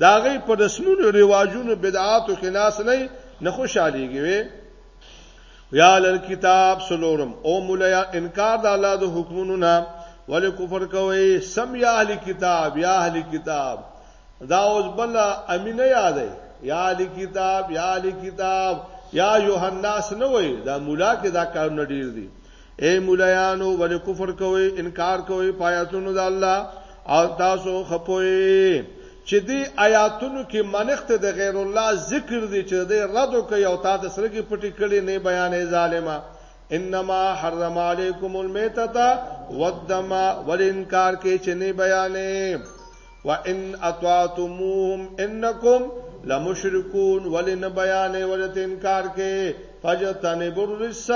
د هغوی په رسمونو، رواجونو، بدعاتو کې ناست نه یې، نه خوشحالېږي وې. یا لر کتاب سلورم او مولیا انکار د الله د حکمونو نه ولې کفر کوي سم یا اهل کتاب یا اهل کتاب دا اوس بل امینه یادې یا اهل کتاب یا اهل کتاب یا یوهناس نه وای دا مولا کې دا کارونه ډیر دي اے مولایانو ولې کفر کوي انکار کوي پایاتونو د الله او تاسو خپوي چې دی آیاتونو کې منښت د غیر الله ذکر دی چې دی رد کوي او تاسو سره کې پټي کړي نه بیانې ظالما انما حرم علیکم المیتۃ والدم ولې انکار کوي چې نه بیانې وان اطعتموهم انکم لمشرکون ولن بیان ولت انکار کې فجتنب الرس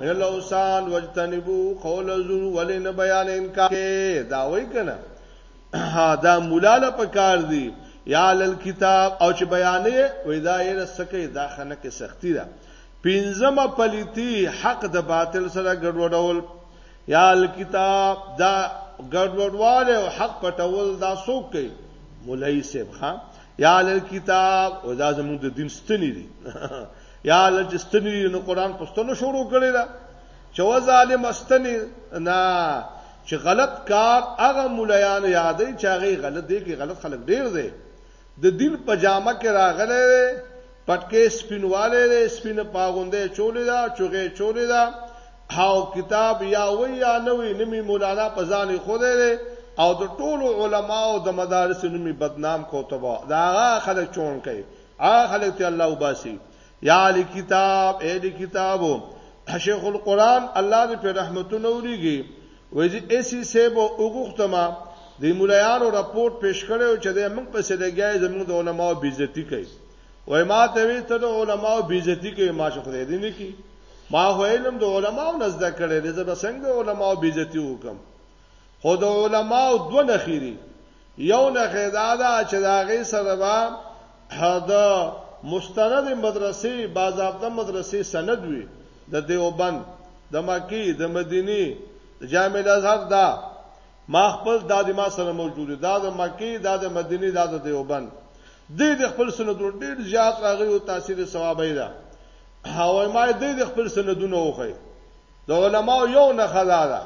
من الاوسان وجتنبو قول الزور ولن بیان انکار کې دا وای کنه دا مولاله په کار دی یا لل کتاب او چې بیانې وې دا یې سکه دا خنه کې سختی ده پینځمه پلیتی حق د باطل سره ګډوډول یا الکتاب دا ګډوډواله او حق پټول دا څوک کوي مولای صاحب ها یا الکتاب او دا زموږ د دین ستنی دي یا لجستنی نو قران پښتنو شروع کړی دا چې و ظالم استنی نه چې غلط کار هغه مولایان یادې چې هغه غلط دي کې غلط خلک ډیر دي د دین په جامه کې راغلی دی، پټکی سپینوالی دی، سپینه پاغوندی چولې ده، چوغه یې چولې ده او کتاب یا وي یا نه وي، نوم یې مولانا په ځان ایښودی دی او د ټولو علماوو د مدارسو نوم یې بدنام کړ او تباه. دا هغه خلک چوڼ کوي، هغه خلک ته الله وباسي. یا اهل کتاب، ای اهل کتابو! شیخ القرآن، الله دې پرې رحمتونه ولیږي، وایي زه اې سي صیب وغوښتم د مولایانو رپورټ پیش کړی چې دی موږ پسې لګیای زموږ د علماو بیزتی کوي وایي ما ته وی ته د علماو بیزتی کوي ما چې خدای دې نه کی ما هو علم د علماو نزد کړی دی زه به څنګه د علماو بیزتی وکم خو د علماو دوه نخیری یو نښه دا ده چې د هغې سره به د مستندې مدرسې، باضابطه مدرسې سند وي، د دیوبند، د مکې، د مدینې، د جامع الازهر دا ما خپل دا د ما سره موجود دی، دا د مکې، دا د مدینې، دا د دیوبند. دې د خپل سندونو ډېر زیات راغلي او تاثیر یې ثوابه ده. او ما یې دې د خپل سندونو وښیي. د علماو یو نه خدا ده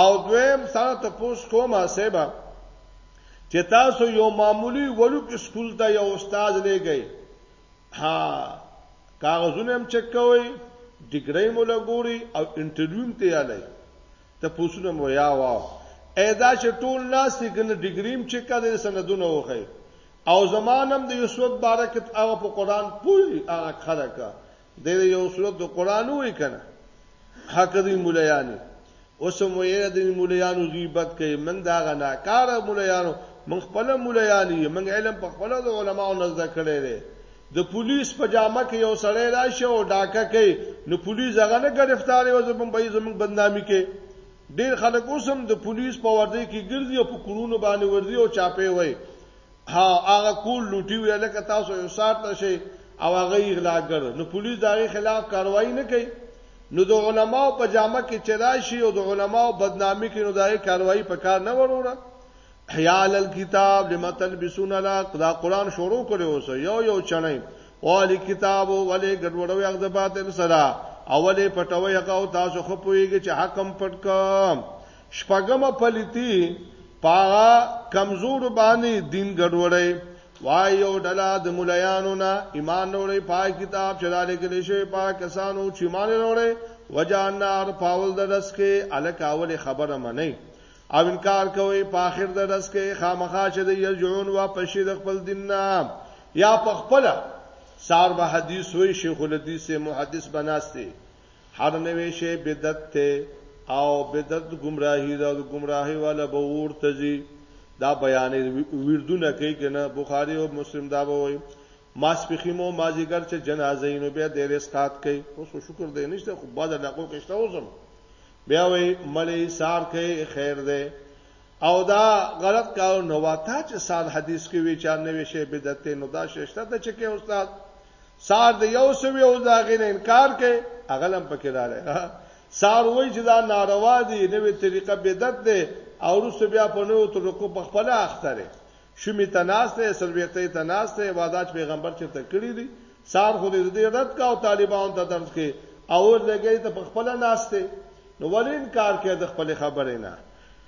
او دویم سره ته پوس کومه سیبا چې تاسو یو معمولی ولو کې سکول ته یو استاد لګی ها کاغذونه هم چک کوي ډیګری مو لګوري او انټرویو هم تیالای ته پوسونه مو یا وا اېدا چې ټول ناس یې کنه ډیګری هم چک کړي سندونه وخی او زمانم د یوسف بارکت هغه په قران پوری هغه خلک دې یو صورت د قران وې کنه حق دې مولایانو اوس مو یې دې مولایانو غیبت کوي من دا غنا کار مولایانو من خپل مولایانی من علم په خپل د علماو نزد کړی دی د پولیس په جامه کې یو سړی راشي او ډاکه کوي نو پولیس هغه نه گرفتار یو زمون به زمون بدنامي کوي ډیر خلک اوسم د پولیس په وردی کې ګرځي او په کورونو باندې ورځي او چاپې وای ها هغه کول لوټي وی لکه تاسو یو سات ته شي او هغه اغلاګر نو پولیس دغه خلاف کاروایی نه کوي نو د علماو په جامه کې چرایشي او د علماو بدنامي کې نو دغه کاروایی په کار نه وروره حیال الكتاب لما تلبسون لا دا قران شروع کړي اوس یو یو چنه اولی کتاب ولې ګډوډوي هغه د باطل سره اولې پټوي هغه تاسو خو پويږي چې حکم پټ کوم شپږمه پلیتی پاغه کمزور باندې دین ګډوډي وای یو ډلا د مولایانو نه ایمان وروړي پای کتاب چلاله کې لشي پاک کسانو چې ایمان وروړي وجانار پاول د رس کې الک اول خبره منی او انکار کوي په اخر د رس کې خامخا چې د یرجون وا پښې د خپل دین نه یا په خپل سار به حدیث وي شیخ الحدیث محدث بناسته هر نوی شی بدعت دی او بدعت ګمراهي ده او د ګمراهۍ والا به اور ته ځي دا بیانې وردونه کوي که نه بخاري او مسلم دا به وایي ماسپښین او مازیګر چې جنازه یې نو بیا دیر اسقات کوي اوس خو شکر دی نشته خو بعضې علاقو کې شته اوس هم بیا وایي مړی سار کوي خیر دی او دا غلط کار نو واته چې سال حدیث کې وی چار نوې شی بدعت نو دا ششته ته چې کې استاد سار د یو سوي او دا غینه انکار کوي هغه لم پکې رااله سار وای چې دا ناروا دي نوې طریقه بدعت ده او رس بیا په نو طریقو په خپل اختره شومې تناسته سلويختې تناسته واداج پیغمبر چې تکړی دي سار خو دې رد کا او طالبان ته درس کې او لګي ته په خپل ناسته نو ولین کار کې د خپل خبرې نه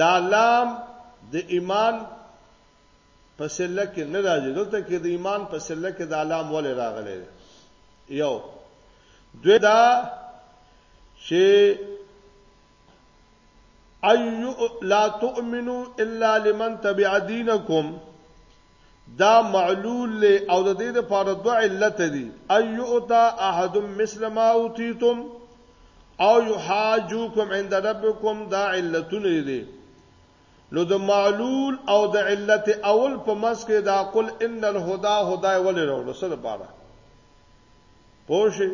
دا لام د ایمان په سله کې نه راځي دلته کې د ایمان په سله کې دا لام ولې راغلی دی یو دوی دا چې ايو لا تؤمنو الا لمن تبع دينكم دا معلول دی او د دې لپاره دوه علت دي، ان یؤتی احد مثل ما اوتیتم او یحاجوکم عند ربکم دا علتونه دي. نو د معلول او د علت اول په منځ کې دا قل ان الهدى هدای ولې راوړو څه لپاره پوه شئ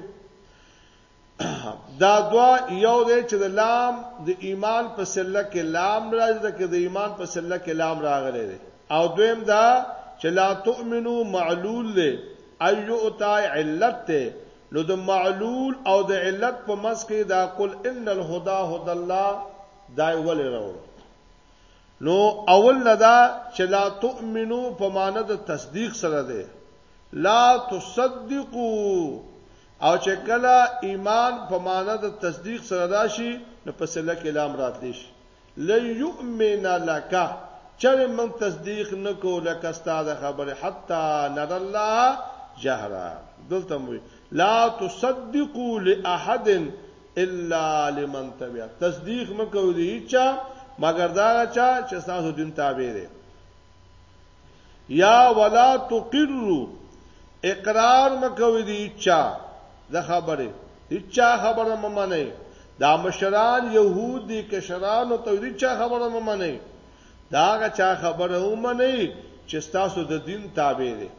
دا دوا یو دی چې د لام د ایمان په سله کې لام راځي د کې د ایمان په سله کې لام راغلی دی او دویم دا چې لا تؤمنو معلول دی ایو اتای علت ته نو د معلول او د علت په منځ کې دا قل ان الهدى هدى الله دا ول راوړ نو اول لدا چې لا تؤمنو په معنی د تصدیق سره ده لا تصدقوا او چې کله ایمان په معنا د تصدیق سره راشي نو په سله کې لام راتلی شي لن یؤمن لک چرې موږ تصدیق نکو لکه ستاده خبره حتا نر الله جهرا دلته مو لا تصدقوا لاحد الا لمن تبع تصدیق مکو دی چا مگر دا چا چې تاسو دین تابع دي یا ولا تقرو اقرار مکوي دي چا د خبره هیڅا خبره ممنه دا مشران يهود دي کشران او توری چا خبره ممنه دا چا خبره ومنه چې تاسو د دین تابع دي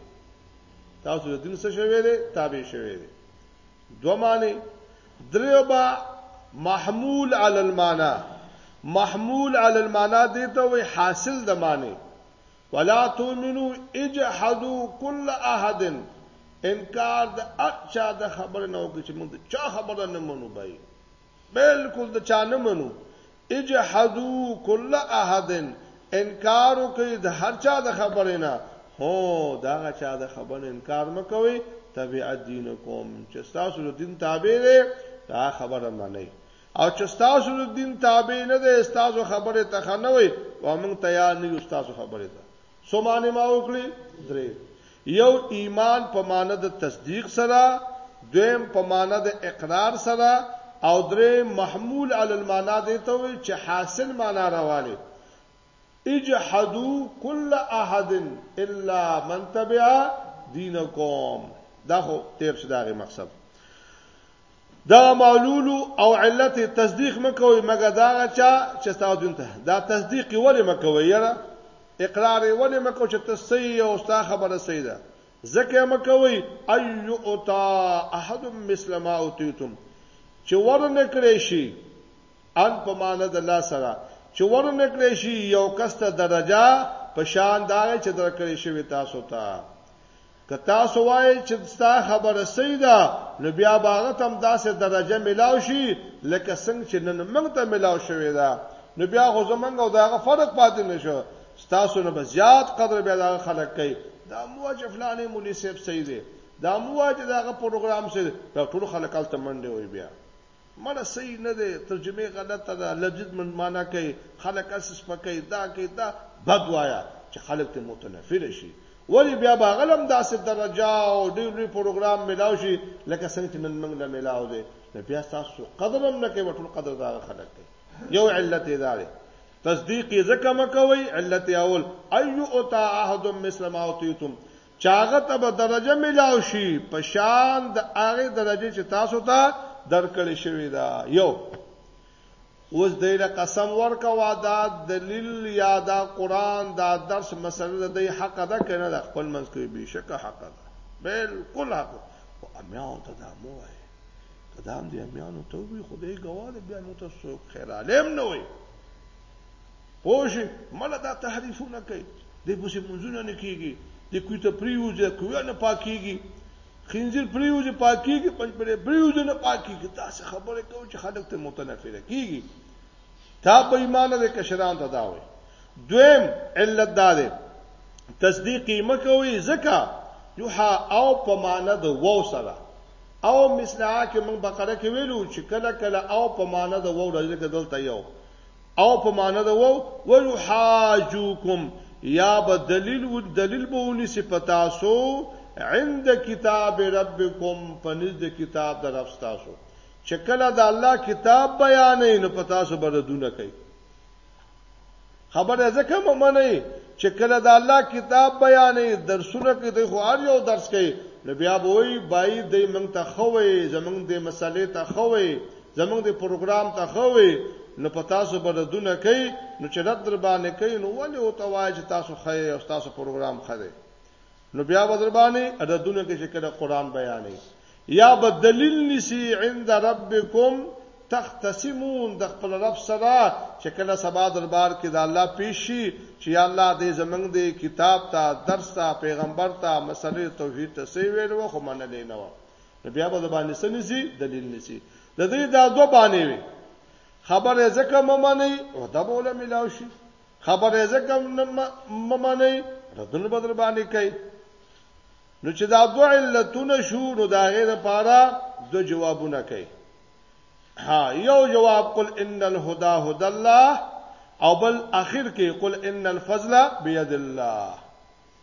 تاسو د دین څه شوي دي تابع شوي دي دوه معنی درېبا محمول علی المعنی محمول علی المعنی دیته وی حاصل د معنی ولا تؤمنو اجحدوا كل احد انکار د اچا د خبر نه وکړي چې موږ چا خبره نه منو بای بلکل د چا نه منو. اجحدو کل احد انکار وکړئ د هر چا د خبرې نه هو د هغه چا د خبرې انکار مه کوئ تبعت دینکم چې ستاسو د دین تابع دی دا خبره منئ او چې ستاسو د دین تابع نه دی ستاسو خبره ته خنوي او موږ تیار نه یو ستاسو خبره ته څو معنی ما وکړي درې یو ایمان په معنی د تصدیق سره دویم په معنی د اقرار سره او درې محمول علی المعنا دی ته وي چې حاصل معنا راواله اجحدوا كل احد الا من تبع دینکم دا خو تیر شداري مقصد دغه معلول او علت تصدیق مکوئ مګر دا چا چې تاسو دین ته دا تصدیق ولې مکوئ یاره اقرار ولې مکو چې ته صحیح او ستا خبره صحیح ده ځکه مکوئ ایو اتا احد مثل ما اوتیتم چې ورنه کړی شي ان په مان د الله سره چې ورنه کړی شي یو کس ته درجه په شان دا چې درکړی شوی تاسو ته تا که تاسو وایئ چې ستا خبره صحیح ده نو بیا به هغه ته هم داسې درجه ملاو شي لکه څنګه چې نن موږ ته ملاو شوې ده نو بیا خو زمونږ او د هغه فرق پاتې نه شو ستاسو نه به زیات قدر بیا د خلک کوي دا مو چې فلانې مولي صاحب صحیح دی دا مو چې دغه پروګرام سره ټول خلک هلته منډې وي بیا مړه صحیح نه دی ترجمه غلطه ده لذیذ مندمانه کوي خلک هسې سپکوي دا کوي دا بد وایه چې خلک ترې متنفر شي ولې بیا به هغه له هم داسې درجه او ډېر لوی پروګرام میلاو شي لکه څنګه چې نن موږ له میلاو دی نو بیا ستاسو قدر هم نه کوي ټول قدر د هغه خلک کوي یو علت یې دا دی تصدیق یې ځکه مه کوئ علت یې اول ایو اتا عهد مثل ما اوتیتم چې هغه ته به درجه ملاو شي په شان د هغه درجه چې تاسو ته درکړې شوې ده یو اوس دې له قسم ورکوا دا دلیل یا دا قران دا درس مسله دې حق ده کنه د خپل منځ کې بشک حق ده بالکل حق او امیان ته دا مو وای قدام دې امیانو ته وی خدای ګواله بیا نو ته سو خیر عالم نه وای پوجي مله دا تحریفونه کوي د پوسې منځونه نه کیږي د کوی ته پریوځي کوی نه پاکیږي خنزیر پریوځي پاکیږي پنځ پرې پریوځي نه پاکیږي دا څه خبره کوي چې خلک ته متنفره کیږي تا په ایمان د کشران ته دا وي دویم علت دا دی تصدیق یې مکوي زکه یوها او په معنا د وو سره او مثلا کې موږ بقره کې ویلو چې کله کله او په معنا د وو راځي دلته یو او په معنی د وو ويحاجوکم یا به دلیل و دلیل به ونیسی په تاسو عند کتاب ربکم پنځ د کتاب در رب تاسو چې کله د الله کتاب بیانې نو په تاسو بردونه کوي خبره ځکه ممنه چې کله د الله کتاب بیانې درسونه کې د خو اړ یو درس کوي نو بیا به وي بای د منګ ته خوې زمنګ د مسلې ته خوې زمونږ د پروګرام ته خو وي نو په تاسو بردونه کوي نو چې رد در باندې کوي نو ولې او توای چې تاسو خې او تاسو پروګرام خره نو بیا بدر باندې ردونه کې چې کله قران بیانې یا بدلیل نسی عند ربکم تختصمون د خپل رب سره چې کله سبا دربار کې د الله پیشي چې الله دې زمنګ دې کتاب ته درس ته پیغمبر ته مسلې توحید ته سی ویلو خو منلې نه و نو بیا به د باندې سنسي دلیل نسی د دې دا دوه باندې وي خبره زکه ممنې او دا بوله ملاو شي خبره زکه ممنې ردن بدر باندې کوي نو چې دا دوه علتونه شو نو دا غیر لپاره دو جوابونه کوي ها یو جواب قل ان الهدى هدى الله او بل اخر کې قل ان الفضل بيد الله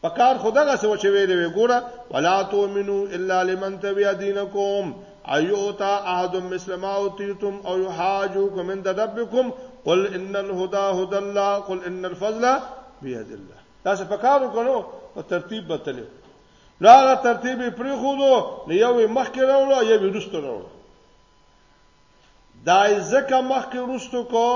پکار خدغه سو چې ویلې وی ګوره ولا تؤمنو الا لمن تبع دینکم ایوتا احد مسلما او تیتم او یحاجوکم عند ربکم قل ان الهدى هدى الله قل ان الفضل بيد الله دا څه پکارو کړو په ترتیب بتلې لاغه ترتیب پرې خو نو یو مخکې راوړو یو وروسته راوړو دا یې ځکه مخکې وروستو کو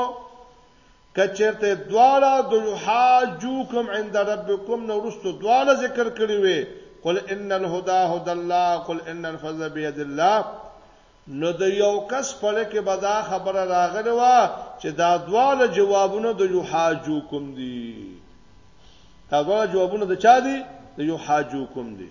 که چېرته دواړه د یحاجوکم عند ربکم نه وروستو دواړه ذکر کړی وي قل ان الهدى هدى الله قل ان الفضل بيد الله نو د یو کس په لکه به دا خبره راغلی و چې دا دواړه جوابونه د یو حاجو کوم دي دا دواړه جوابونه د چا دي د یو حاجو کوم دي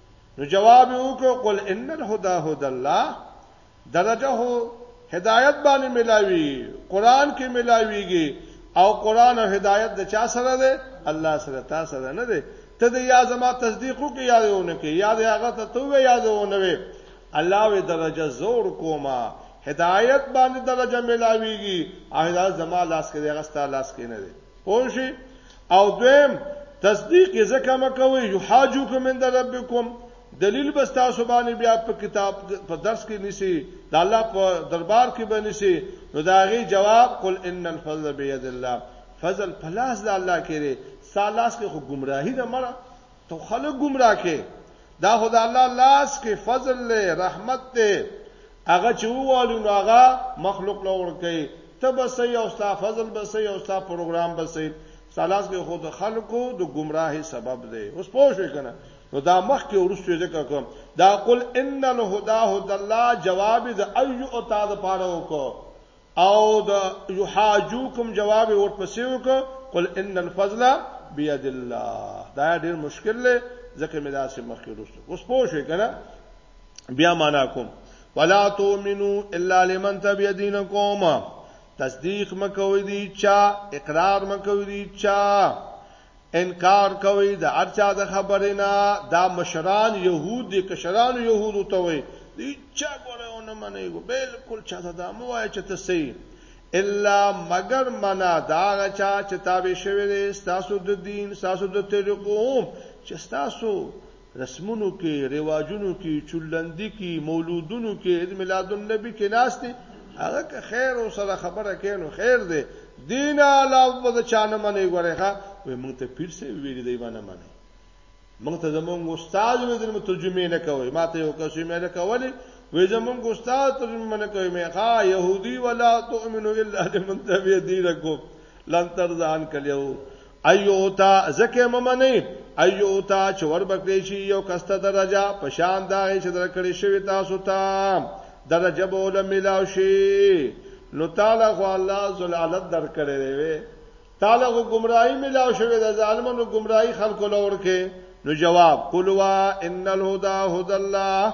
نو جواب وکړو قل ان الهدى هدى الله درجه هدایت باندې ملاوي قران کې ملاويږي او قران او هدایت د چا سره ده الله سره تا سره نه ده ته د یا زما تصدیق وکي یا ونه کې یا د هغه ته تو یا د ونه وي الله وی درجه زور کوما هدایت باندې درجه ملاويږي او هدایت زما لاس کې دی غستا لاس کې نه دی پوه شئ او دویم تصدیق یې ځکه مکوي یحاجوکم عند ربکم دلیل بس تاسو باندې بیا په کتاب په درس کې نسی د الله په دربار کې به نسی نو دا غي جواب قل ان الفضل بيد الله فضل پلاس د الله کې لري سالاس کې خو گمراهی نه مړه ته خلک ګمراه کې دا خو د الله لاس کې فضل له رحمت ته هغه چې ووالو نو هغه مخلوق لور کوي ته بس یو ستا فضل بس یو ستا پروګرام بس سالاس کې خود خلکو د گمراهي سبب دی اوس پوه شئ کنه نو دا مخ کې ورسته ذکر کوم دا قل ان الهدى هدى الله جواب د ايو او تا د پاره وکړه او د یحاجوکم جواب ورپسې وک قل ان الفضل بيد الله دا ډیر مشکل دی ځکه مې دا سه مخکې رسو اوس پوه شئ کنه بیا معنا کوم ولا تؤمنو الا لمن تبع دينكم تصدیق مکوې دي چا اقرار مکوې دي چا انکار کوي د ارچا د خبرې نه دا مشران يهود دي کشران يهود ته وي دي چا ګوره ونه مني بالکل چا ته دا مو وای چې تسي الا مگر منا دا چا چې تابع شوی دی تاسو د دین تاسو د طریقو چې تاسو رسمونو کې، رواجونو کې، چورلندي کې، مولودونو کې، عيد ميلاد النبي کې ناست دي، هغه که خیر او سره خبره کوي نو خیر دی، دې نه علاوه به د چا نه منئ، ګورئ ښه، وایي موږ ته پیر صاحب ویلي دی به نه منئ، موږ ته زموږ استاد ویلي دی نو ترجمې نه کوئ، ما ته یو کس وي مې لکه ولې وې زمونږ استاد ترجمه نه کوي مې ښا يهودي ولا تؤمنو الا لمن تبع دينكم لن ترضى عنك اليهود ایوتا زکه ممنه ایوتا چې ور بکړې شي یو کسته درجه په شان دا چې درکړې شوی تاسو ته درجه به ول ملاو شي نو تعالی خو الله ذل علت درکړې وي تعالی خو گمراهي ملاو شوی د ظالمانو گمراهي خلکو لور کې نو جواب قلوا ان الهدى هدى الله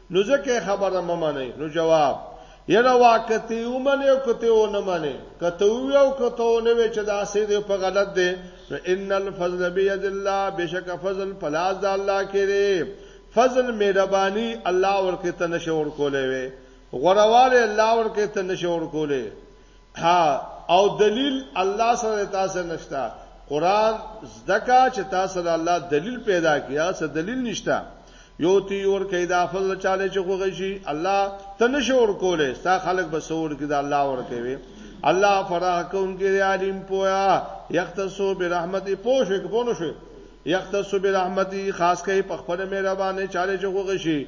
نو ځکه خبره مه منئ نو جواب یره واکه تی ومنې او که تی ونه منې که ته ووې او که ته ونه وې چې دا سې دی په غلط دی نو ان الفضل بید الله بشک فضل په لاس د الله کې دی فضل مهرباني الله ورکه ته نشور کولې وي غورواله الله ورکه ته نشور کولې ها او دلیل الله سره تاسو نشتا قران زدکا چې تاسو له الله دلیل پیدا کیا څه دلیل نشتا یو تی اور کې دا فضل چاله چې خوږی شي الله ته نشور کوله ستا خلق به سور کې دا الله ور کوي الله فراح کون کې عالم پویا یختصو برحمت پوش کې پونه شو یختصو برحمت خاص کې په خپل مهرباني چاله چې خوږی شي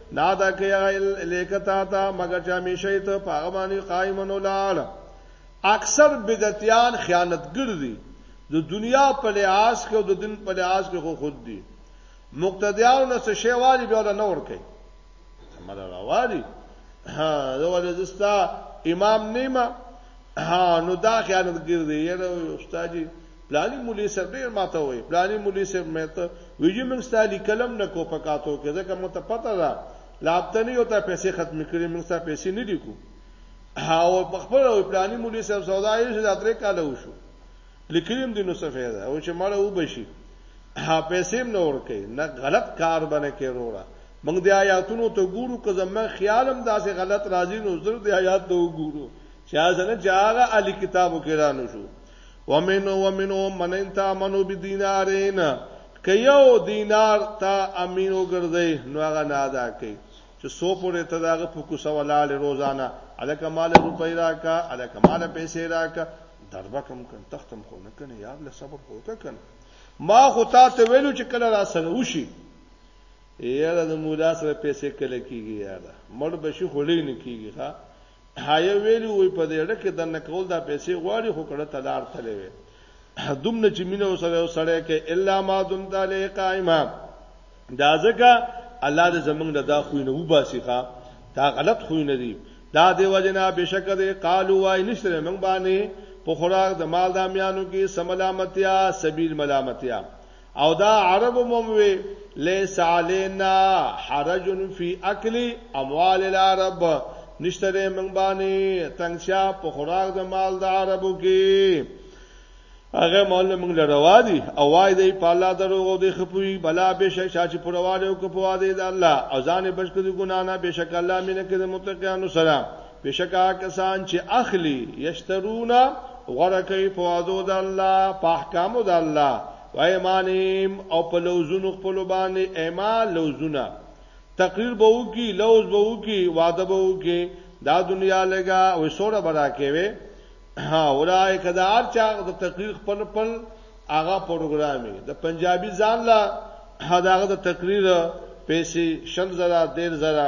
نه دا کیا لیکتا تا مگر چې همیشه ته پاغه باندې قائمن ولاړ اکثر بدعتيان خیانتګر دي د دنیا په لحاظ کې او د دین په لحاظ کې خو خود دي مقتدیانو نه څه شی والی بیا نه ور کوي مله راوالي ها دا ولې زستا امام نیمه ها نو دا خیانتګر دی یره استاد پلانی مولوی صاحب ډیر ماته وای پلانی مولوی صاحب مې ته ویجی موږ ستا لیکلم نه کو پکاتو کې ځکه مو ته پته ده لاپتنی او ته پیسې ختم کړې موږ ستا پیسې نه لیکو او په خپل او پلاني مولوی صاحب سودا یې شي دا ترې کاله وشو لیکلیم دي نو څه فایده او چې مړ و بشي ها پیسې نه ور کوي نه غلط کار باندې کوي وروړه موږ د آیاتونو ته ګورو که زموږ خیالم داسې غلط راځي نو زر د آیات ته وګورو چې ځنه چې هغه علي کتابو کې رانه شو ومن ومنهم من ان تامنو بدینارین که یو دینار تا امین وګرځي نو هغه نه ادا کوي چې سو پورې ته داغه په کوسه ولاړې روزانه الکه مال روپۍ راکا الکه مال پیسې راکا دربه کم کن تختم خو نه کنه یار له صبر خو کن ما خو تا ته ویلو چې کله را سره وشي یاره د مولا سره پیسې کله کیږي یاره مړ بشي خولې نه کیږي ها هایه ویلي وي په دې اړه کې دنه کول دا پیسې غواړي خو کړه ته لار تلې وي دومره چې مینه وسره وسره کې الا ما دم تعالی قائما دا ځکه الله دې زمنګ له دا خو نه وباسي ښا دا غلط خو نه دی دا دی وجنا بشک دې قالو وای نشره موږ باندې په خوراک د مال د امیانو کې سملامتیا سبیل ملامتیا او دا عرب مموي ليس علينا حرج في اكل اموال العرب نشته دې موږ باندې تنگسیا په خوراک د مال د عربو کې هغه مال موږ لروا دي او وای دی په الله دروغ دی خپوي بلا به شک شاچ پرواله او کپوا دی د الله او ځان بشک د ګنا نه بشک الله مینه کې د متقینو سره بشکا کسان چې اخلي یشترونا غره کوي په وادو د الله په احکامو د الله و ایمانهم او په لوزونو خپل باندې ایما لوزونه تقریر به وکي لوز به وکي وعده به وکي دا دنیا لګا او سوره برا کوي ها اولای کدا ارچا د تقریر خپل خپل هغه پروګرامي د پنجابي ځان لا هداغه د تقریر پیسې شل زره دیر زره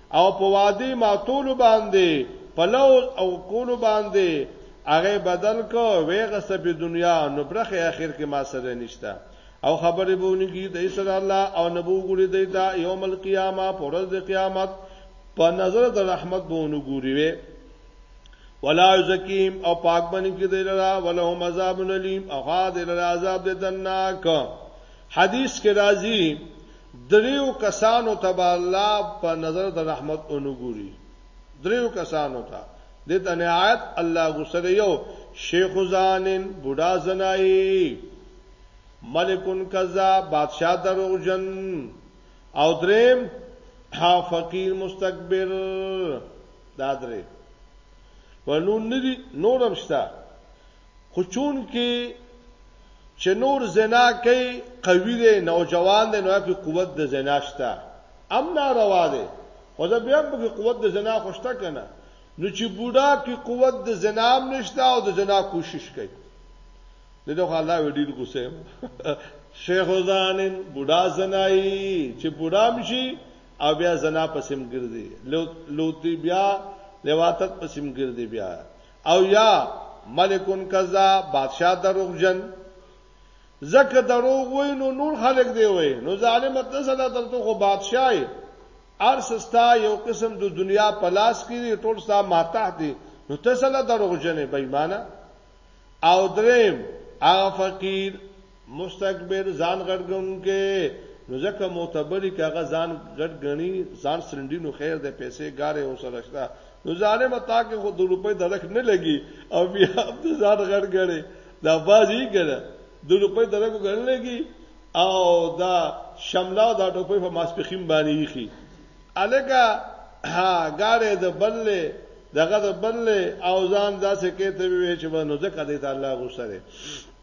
او په وادي ماتول باندې پلو او کول باندې هغه بدل کو ویغه سپې دنیا نو برخه اخر کې ما سره نشتا او خبرې بونی کی د ایسر الله او نبو ګوري دی دا یوم القیامه پرز د قیامت په نظر د رحمت بونو ګوري وي ولا یزکیم او پاک باندې کې دی لرا ولهم عذاب الیم او غا دی لرا عذاب د دناک حدیث کې راځي دریو کسانو ته به الله په نظر د رحمت اونو ګوري دریو کسانو ته د تنعات الله غسر یو شیخ زانن بوډا زنای ملکون کذا بادشاہ دروغجن او دریم ها فقیر مستكبر دا درې ونو ندي نورم شته خو چونکه چې نور زنا کوي قوي دی نوجوان دی نو په قوت د زنا شته ام ناروا دی خو زه بیا په قوت د زنا خوشته کنه نو چې بوډا په قوت د زنا هم نشته او د زنا کوشش کوي نو دغه الله وډیر کوسه شیخ زانن بوډا زنای چې بوډا مشي او بیا زنا پسیم ګرځي لوتی بیا لواتت پسیم ګرځي بیا او یا ملک کذا بادشاہ دروغجن زکه دروغ وای نو نور خلک دی وای نو ظالم ته سره درته خو بادشاہي ارسستا یو قسم د دنیا په لاس کې دی ټول ستا ماته دی نو ته سره دروغجن بېمانه او دریم هغه فقیر مستکبر، ځان غټ ګڼونکی، نو ځکه معتبري که هغه ځان غټ ګڼي، ځان سرنډي نو خیر دی، پیسې ګارې یې ورسره شته، نو ظالمه تا کې خو د روپۍ درک نه لګي او بیا هم ته ځان غټ ګڼې، دا باز یي که نه؟ د روپۍ درک خو که نه لګي او دا شمله او دا ټوپۍ په ماسپښین باندې ایښي، هلکه ها ګارې د بل دی، دغه د بل دی او ځان داسې کوې، ته ویې ویل چې بس نو ځکه دې ته الله غوسه دی.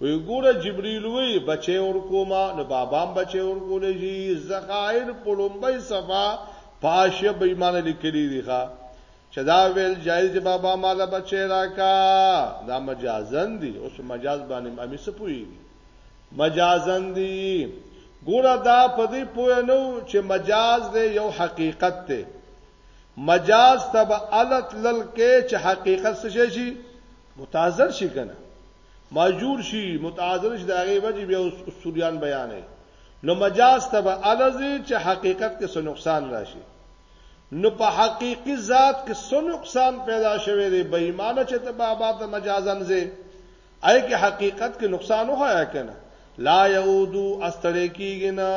وی ګوره جبریل وی بچی ورکوما نو بابا هم بچی ورکولی شي زخائر په لومبۍ صفا په حاشیه به ایمانه لیکلی دی ښا چې دا ویل جایز دی بابا مالا بچی راکا دا مجازن دی اوس مجاز باندې امی سپویږي مجازن دی ګوره دا په دې پوه نو چې مجاز دی یو حقیقت دی مجاز تب الت لل کې چې حقیقت څه شي متعذر شي کنه ماجور شي متعذر شي دا غي وجه بیا سوریان بیانې نو مجاز تبع الزی چې حقیقت کې څه نقصان راشي نو په حقيقي ذات کې څو نقصان پیدا شوی دی بې ایمانه چې ته بابا ته مجازن زی اې کې حقیقت کې نقصان وهایا کنه لا یعودو استړی کیږي نه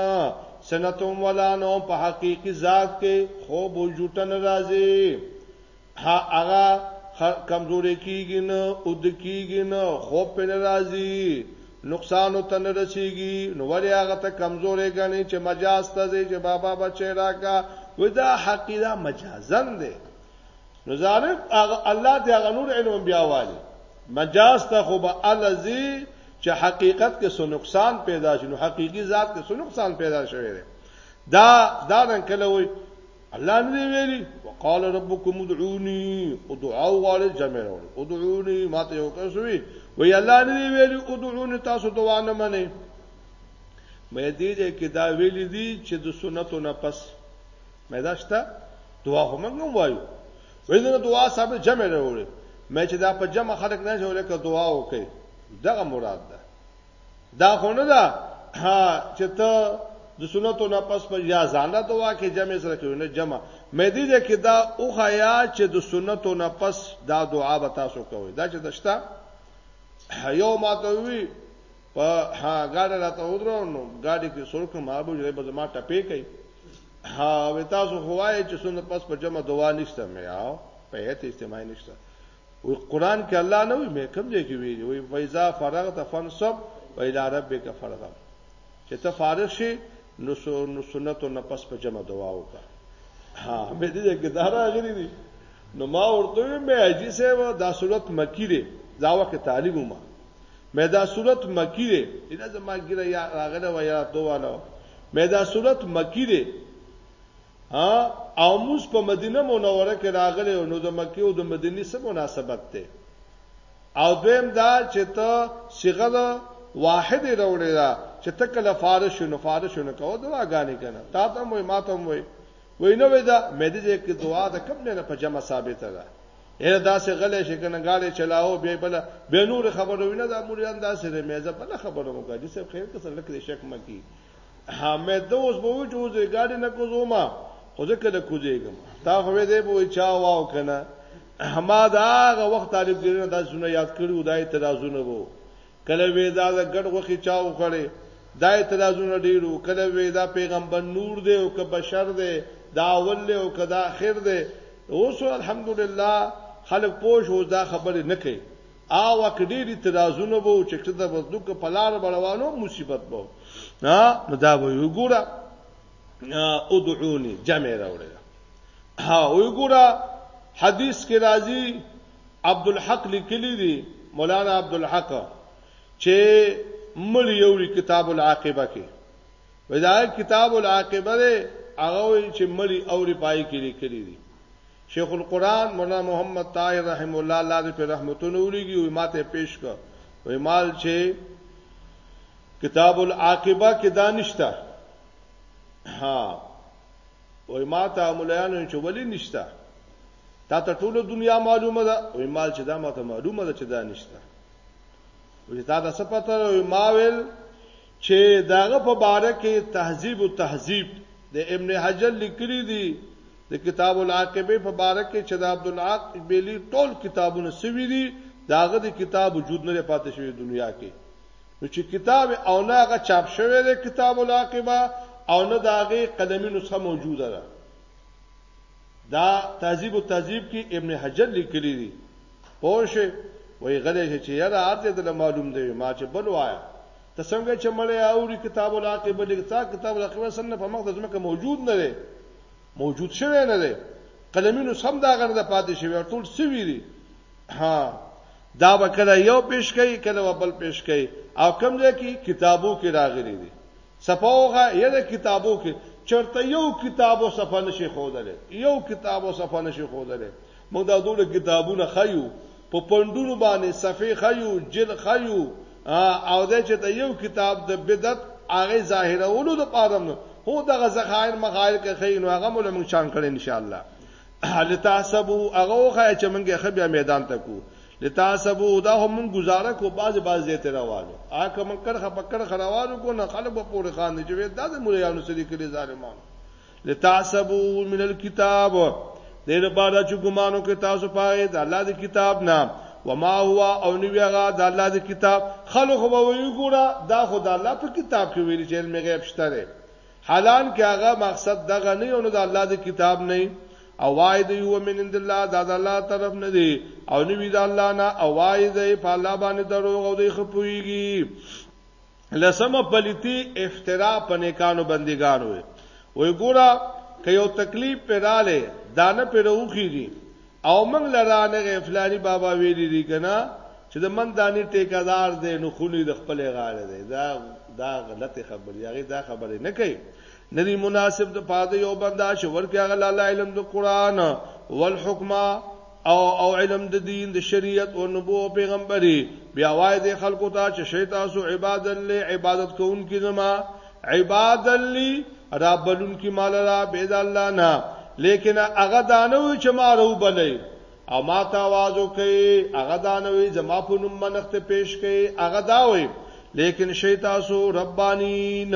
سنتم ولا نو په حقيقي ذات کې خوب او جوټن راځي ها هغه کمزورې کیږي نه او د کیږي نه خو په ناراضي نقصان او تن رسیږي نو ولې هغه ته کمزورې غني چې مجاز ته ځي چې بابا بچی راکا ودا حقیقت مجازن دی نو ظالم الله دې هغه نور علم بیا والی مجاز ته خو به الزی چې حقیقت کې سو نقصان پیدا شي نو حقيقي ذات کې سو نقصان پیدا شوی دی دا دا نن کله وي الله نه ویلي وقال ربكم ادعوني ادعوا غواړي جمع راوړي ادعوني ماته یو کس وی وی الله نه ویلي ادعوني تاسو دعا نه منئ مې دې دې کې دا ویل دي چې د سنتو نه پس مې دا شته دعا هم نه وایو وینه دعا صاحب جمع راوړي مې چې دا په جمع خلک نه جوړه کې دعا وکړي دغه مراد ده دا خو نه ده چې ته د سنتو نه پس په یا ځانه دوا کې جمع سره کوي نه جمع مې دې ده کې دا او خیا چې د سنتو نه پس دا دعا به تاسو کوي دا چې دشتا یو ماته وی په ها ګاډه راته ودرو نو ګاډي کې سرک ما به جوړې به ما ټپې کوي ها وې تاسو خوای چې سنت پس په جمع دوا نشته مې آو په هیڅ استعمال نشته وی قران کې الله نه وی مې کوم ځای کې ویلي وی فیزا فرغت فنصب و الی ربک فرغب چې ته فارغ شې نو نو سنتو نه پس په جمع دعا وکړه ها مې دې کې دا راغلي دي نو ما ورته مې اجي سه دا صورت مکی دی دا وخت طالب ما مې دا صورت مکی دی دا زما ګره یا راغله و یا دوه نو مې دا صورت مکی دی او موږ په مدینه منوره کې راغلی نو د مکه او د مدینه سره مناسبت ته او دویم دا چې ته صيغه واحد وروړې دا چې ته کله فارش نو فارش نو کو دعا غانې کنه تا ته مې ما ته مې وینو دا مې دې کې دعا د کوم نه په جمع ثابته ده هر داسې غلې شي کنه غاړې چلاو به بل به نور خبرو وینه دا مور انداسې دې مې زه بل خبرو مګا چې څه خیر کسر لکه شک مکی حامد اوس به وچو زه ګاډي نه کوزوما خو زه کله کوزېګم تا خو دې به چا واو کنه ما دا هغه وخت طالب ګرنه دا سونه یاد کړو دا اعتراضونه وو کله وې دا ګډ وخی چا وخړې دا اعتراضونه ډیرو کله وې دا پیغمبر نور دی او که بشر دی دا اول دی او که دا اخر دی اوس الحمدلله خلک پوه شو دا خبره نه کوي آ وک ډېری ترازونه وو چې کړه وزدو ک په لار بړوانو مصیبت وو ها نو دا وو وګوره ادعوني جمع راوړل ها وګوره حدیث کې راځي عبد الحق لیکلی دی مولانا عبد الحق چې مل یو کتاب العاقبه کې ودا کتاب العاقبه هغه چې مل او ری پای کې لیکلی دی شیخ القرآن مولانا محمد طاهر رحم الله الله دې په رحمتونو ولېږي او ماته پیش کړ وې مال چې کتاب العاقبه کې دانشتا ها وې ماته مولایانو چې ولې نشتا تا ته ټول دنیا معلومه ده وې مال چې دا ماته معلومه ده چې دانشتا وې تا دا څه پته وې ما ویل چه د هغه په باره کې تهذیب التهذیب د ابن حجر لیکلی دی د کتاب العاقبه په باره کې چې د عبدالعاق بیلی ټول کتابونه سوي دي داغه د کتاب وجود نه پاتې شوی دنیا کې نو چې کتاب او نه هغه چاپ شوی دی کتاب العاقبه او نه داغه قلمي نسخه موجوده ده دا تهذیب او تهذیب کې ابن حجر لیکلی دی پوه شئ وای غلې چې یاره ارته د معلوم دی ما چې بل وایا ته څنګه چې مړې اوري کتاب العاقبه لیکتا کتاب العاقبه سن په مخ د ځمکه موجود نه دی موجود شوی نه دی قلمینو سم دا غنه د پاتې شوی ټول سویری ها دا به کله یو پیش کوي کله بل پیش کوي او کوم ځای کې کتابو کې راغلي دي صفوغه یله کتابو کې چرته یو کتابو صفه نشي خودلې یو کتابو صفه نشي خودلې موږ دا ټول کتابونه خایو په پندونو باندې صفحه خایو جلد خایو او دا چې ته یو کتاب د بدعت هغه ظاهرولو د پاره هو دغه زخایر مخایر کې خینو هغه مول موږ شان کړي ان شاء الله لتاسبو هغه خو چې موږ خبیا میدان ته کو لتاسبو دا هم موږ گزاره کو باز باز دې ته راوالو آ کوم کړه پکړه خراوالو کو نه خلک په پوره خان دي چې دا د مولانو سړي کړي ظالمانو لتعصبوا من الكتاب دې لپاره چې ګمانو کې تاسو پاره د الله د کتاب نه وما هو او نیوغه د الله د کتاب خلق به وی ګوره دا خو د الله په کتاب کې ویل چې علم غیب شته دی حالان کې هغه مقصد دغه نه او د الله د کتاب نه او وای دی هو من عند الله دا د الله طرف نه دی او نیوی د الله نه او وای دی په الله باندې دروغ او دی خپویږي لسمه پلیتی افترا په نیکانو بندګانو وي وای ګوره که یو تکلیف پیراله دانه پیروخیږي او موږ لرانه غفلانی بابا ویلی دی کنه چې د من دانی ټیکادار دی نو خونی د خپل غاړه دی دا دا غلطه خبره یغه دا خبره نه کوي ندی مناسب د پاده یو بندا چې ورکه غل الله علم د قران والحکمه او او علم د دین د شریعت او نبو پیغمبري بیا وای د خلکو ته چې شي تاسو عبادت له عبادت کوونکې زما عبادت لی رابلون کی مال را بيد الله نه لیکن هغه دانوي چې ما رو بلې او ما ته आवाज وکي هغه دانوي زما په نوم منخت پیش کړي هغه داوي لیکن شي تاسو ربانین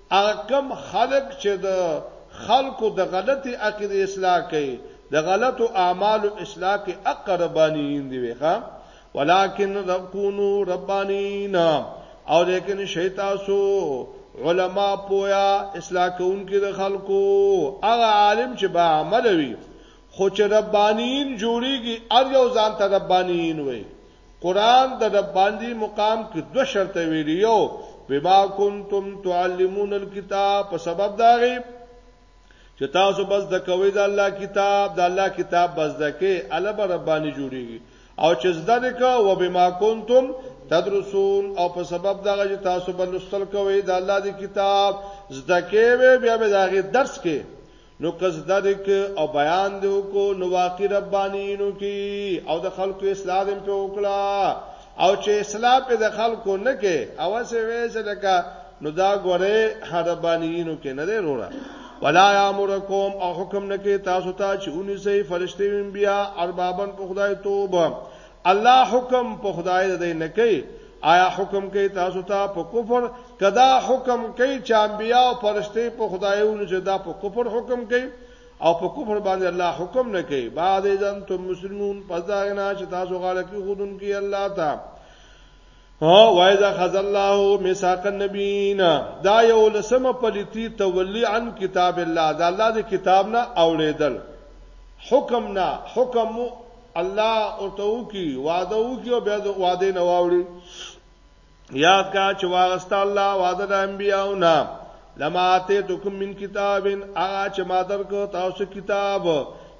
هغه کوم خلک چې د خلکو د غلطې عقیدې اصلاح کوي د غلطو اعمالو اصلاح کې اق ربانیین دی وي ښا ولکن رکونو ربانیین او لیکن شیتاسو علما پویا اصلاح کوونکې د خلکو هغه عالم چې با عمل وي خو چې ربانیین جوړیږي ار یو ځان ته ربانیین وي قرآن د رب باندې مقام کې دوه شرطه ویلي یو بما کنتم تعلمون الكتاب په سبب دا غي چې تاسو بس د کوي د الله کتاب د الله کتاب بس د کې الله به رباني جوړيږي او چې زده وکړه و بما کنتم تدرسون او په سبب دا غي تاسو بل لستل کوي د الله دی کتاب زده کې بیا به دا غي درس کې نو که زده دې که او بیان دې وکړو نو واقعي ربانیینو کې او د خلکو اصلاح دې په وکړه او چې اصلاح په د خلکو نه کې او څه وې چې لکه نو دا ګوره حربانیینو کې نه دی وروره ولا یامرکم او حکم نه کې تاسو ته چې اونې سي فرشتي بیا اربابن په خدای توبه الله حکم په خدای دې نه کوي آیا حکم کوي تاسو ته په کفر کدا حکم کوي چې انبیا او فرشته په خدایونو چې دا په کفر حکم کوي او په کفر باندې الله حکم نه کوي بعد اذن تم مسلمون پس دا نه چې تاسو غاړه کې خودن کې الله ته او وایذا خذ الله میثاق النبیین دا یو لسمه پلیتی تولی عن کتاب الله دا الله د کتاب نه اوریدل حکم نه حکم الله ورته وکي وعده وکي او بیا د وعده نه واوړي یاد کا چې واغست الله وعده د انبیانو نه لما اته تکم من کتابن اغه چې ما درکو تاسو کتاب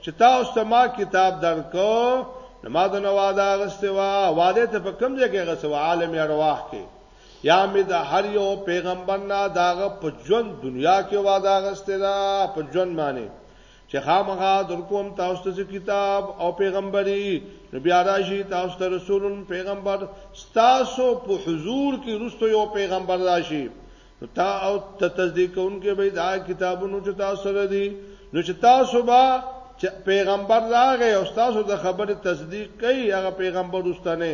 چې تاسو ته ما کتاب درکو نو ما د نواده غسته وا واده ته په کم ځای کې غسه وا عالم ارواح کې یا می د هر یو پیغمبر نه داغه په ژوند دنیا کې واده غسته دا په ژوند معنی چې خامخا درکوم تاسو ته کتاب او پیغمبري نو بیا راشي تاسو ته رسولون پیغمبر تاسو په حضور کې رسو یو پیغمبر راشي نو تا او ته تصدیق کوونکې به دا کتابونو چې تاسو سره دي نو چې تاسو به چې پیغمبر راغی او تاسو د خبره تصدیق کوي هغه پیغمبر واستنه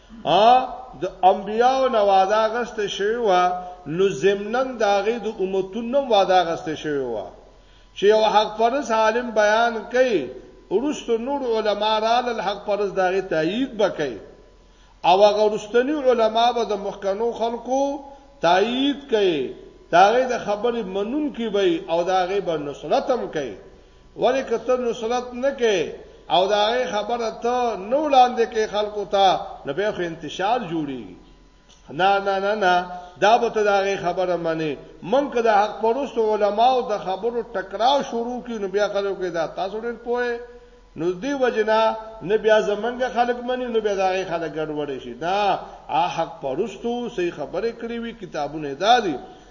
ا د انبیاو نه وعده غسته شوی و نو زمنن داغه د امتونو وعده غسته شوی و چې یو حق پرس عالم بیان کړي ورستو نور علما را ل حق پرس داغه تایید بکړي او هغه ورستنی علما به د مخکنو خلکو تایید کړي داغه د خبرې منون کې وي او داغه به نصرتم کوي ولی کته نصرت نه کې او دا غي خبره ته نو وړاندې کې خلکو ته نو به خو انتشار جوړيږي نه نه نه نه دا به ته دا غي خبره مني مونږ که د حق پرست علماو د خبرو ټکراو شروع کړي نو بیا خلکو کې دا تاسو ډېر پوهه نو دی وجنا نه بیا زمنګ خلق منی نو بیا دغه خلق ګډوډ شي دا حق پرستو صحیح خبره کړی وی کتابونه دادی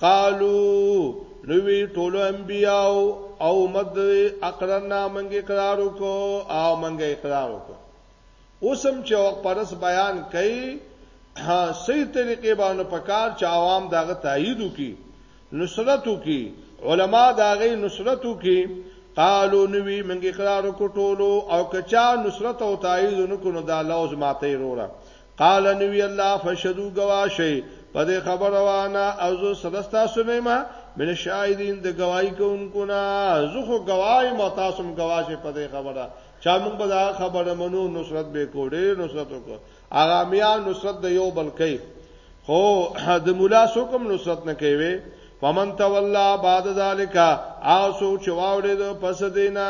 قالو نوی ټولو انبیاو او مد اقرنا منګ اقرار کو او منګ اقرار کو اوسم چې او پرس بیان کړي ها صحیح طریقې باندې پکار چې عوام داغه تایید وکي نصرت وکي علما داغه نصرت وکي قالو نوی منګ اقرار کو ټولو او کچا نصرت او تایید نکونو دا لوز ماته وروره قال نبی الله فشدو گواشی په دې خبر وانا او زو سرستا سنیما من شاهدین د گواہی کوونکو نه زه خو گواہی ما تاسو هم گواشه په دې خبره چا موږ به دا خبره منو نصرت به کوډې نصرت وکړو هغه میا نصرت د یو بلکې خو د مولا سوکم نصرت نه کوي فمن تولا بعد ذالک آسو چې واولې د پس دینه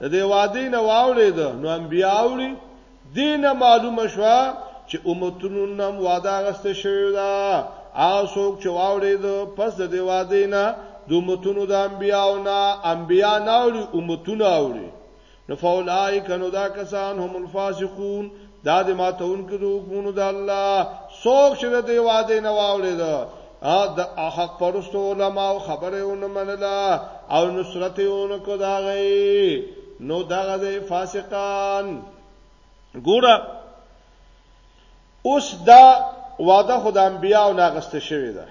د دې وادي نه واولې د نو انبیاء وړي دینه معلومه شوه چې امتونو نم وعده غسته شوی دا آسوک چې واورید پس د دی وعده نه د امتونو د انبیاو نه انبیا نه اوري امتونه اوري نو فولای کنو دا کسان هم الفاسقون دا د ماتون کې د حکمونو د الله سوک چې د دی وعده نه واورید ا د احق پرستو علما او خبره ونه منله او نصرت یې ونه کو دا غي نو دغه د فاسقان ګوره اوس دا وعده خدای انبیاء او ناغسته شوی ده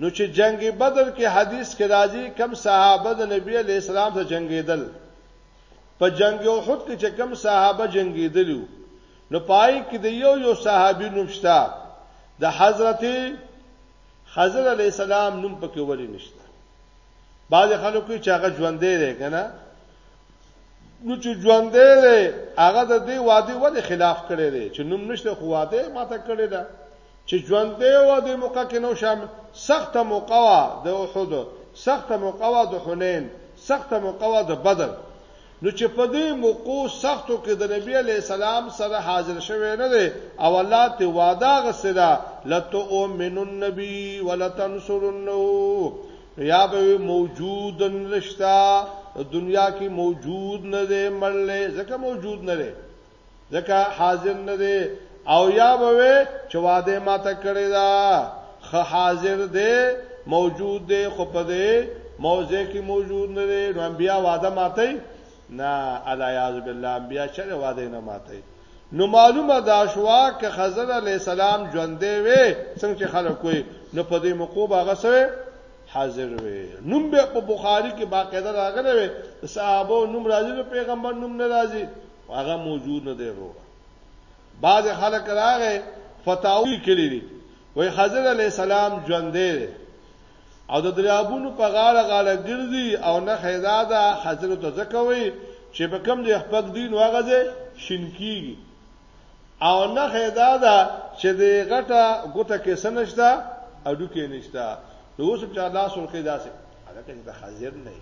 نو چې جنگ بدر کې حدیث کې راځي کم صحابه د نبی علی اسلام ته جنگیدل په جنگ احد کې چې کم صحابه جنگیدلو نو پای کې د یو یو صحابي نوم شته د حضرت خضر علی السلام نوم پکې ولې نشته بعض خلکو چې هغه ژوندې دی کنه نو چې ژوندې دی هغه د دې وادي ولې خلاف کړی دی چې نوم نشته خو وادي ماته کړی دا چې ژوندې و د موقع کې نو شام سخت موقع وا د احد سخت موقع وا د حنین سخت موقع وا د بدر نو چې په دې موقع سختو کې د نبی علی السلام سره حاضر شوه نه دی او الله ته وعده غسدا لتو امن النبی ولتنصرنه یا به موجود نشتا دنیا کې موجود نه دی مړلې ځکه موجود نه دی ځکه حاضر نه دی او یا به چې وعده ماته کړی دا خ حاضر دی موجود دی خو په دې موضع کې موجود نه دی نو بیا وعده ماته نه الیاذ بالله بیا چې وعده نه ماته نو معلومه دا شوا که خضر علی السلام ژوندې وي څنګه چې خلک وي نو په دې موقوع هغه سره حاضر وي نوم به په بخاری کې باقاعده راغلی وي صحابه نوم راځي پیغمبر نوم نه راځي هغه موجود نه دی وروره بعض خلک راغې فتاوی کړی دي وای خضر علی السلام ژوند دی او د دریابونو په غاړه غاړه ګرځي او نه خیزاده خضر ته ځکوي چې په کم ځای خپل دین واغځي شین کیږي او نه خیزاده چې د غټه ګوته کې سنشتہ اډو کې نشتا نو اوس چې الله سره کې داسې هغه کې د خضر نه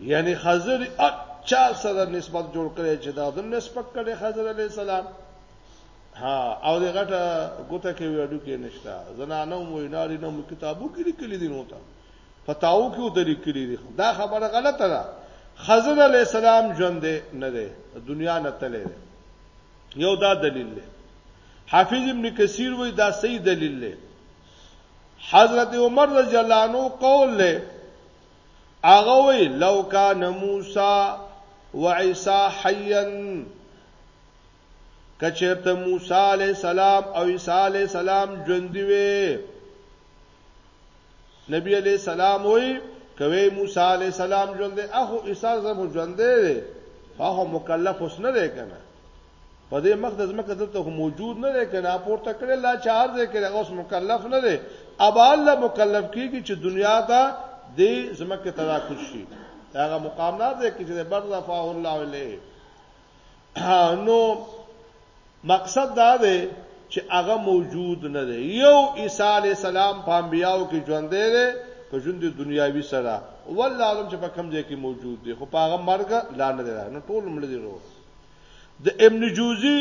یعنی خضر چا سره نسبت جوړ کړي چې دا د نسبت کړي خضر علی السلام ها او د غټه ګوته کې ویډو کې نشتا زنانه مو ناری نو کتابو کې لیکلي دي نو ته پتاو کې ودل لیکلي دي دا خبره غلطه ده خضر علی السلام ژوند نه دی دنیا نه تللی یو دا دلیل دی حافظ ابن کثیر وای دا صحیح دلیل دی حضرت عمر رضی الله عنه قول له هغه وی لو کان موسی و عیسی حیا کچرته موسی علی السلام او عیسی علی السلام ژوند وی نبی علی السلام وی کوي موسی علی السلام ژوند اخو عیسی زمو ژوند دی فهو مکلف اوس نه دی کنه په دې مخ د زمکه دلته هم موجود نه دی کنه پورته کړي لا چار دی کړي اوس مکلف نه دی ابا الله مکلف کیږي چې دنیا ته د زمکه تدا کوش شي هغه مقام نه دی چې بر رفع الله الیه نو مقصد دا دی چې هغه موجود نه دی یو عیسی علی السلام په انبیاو کې ژوند دی په ژوند د دنیاوی سره والله علم چې په کم ځای کې موجود دی خو په هغه مرګ لا نه دی نو ټول مړ دي وروه د ابن جوزي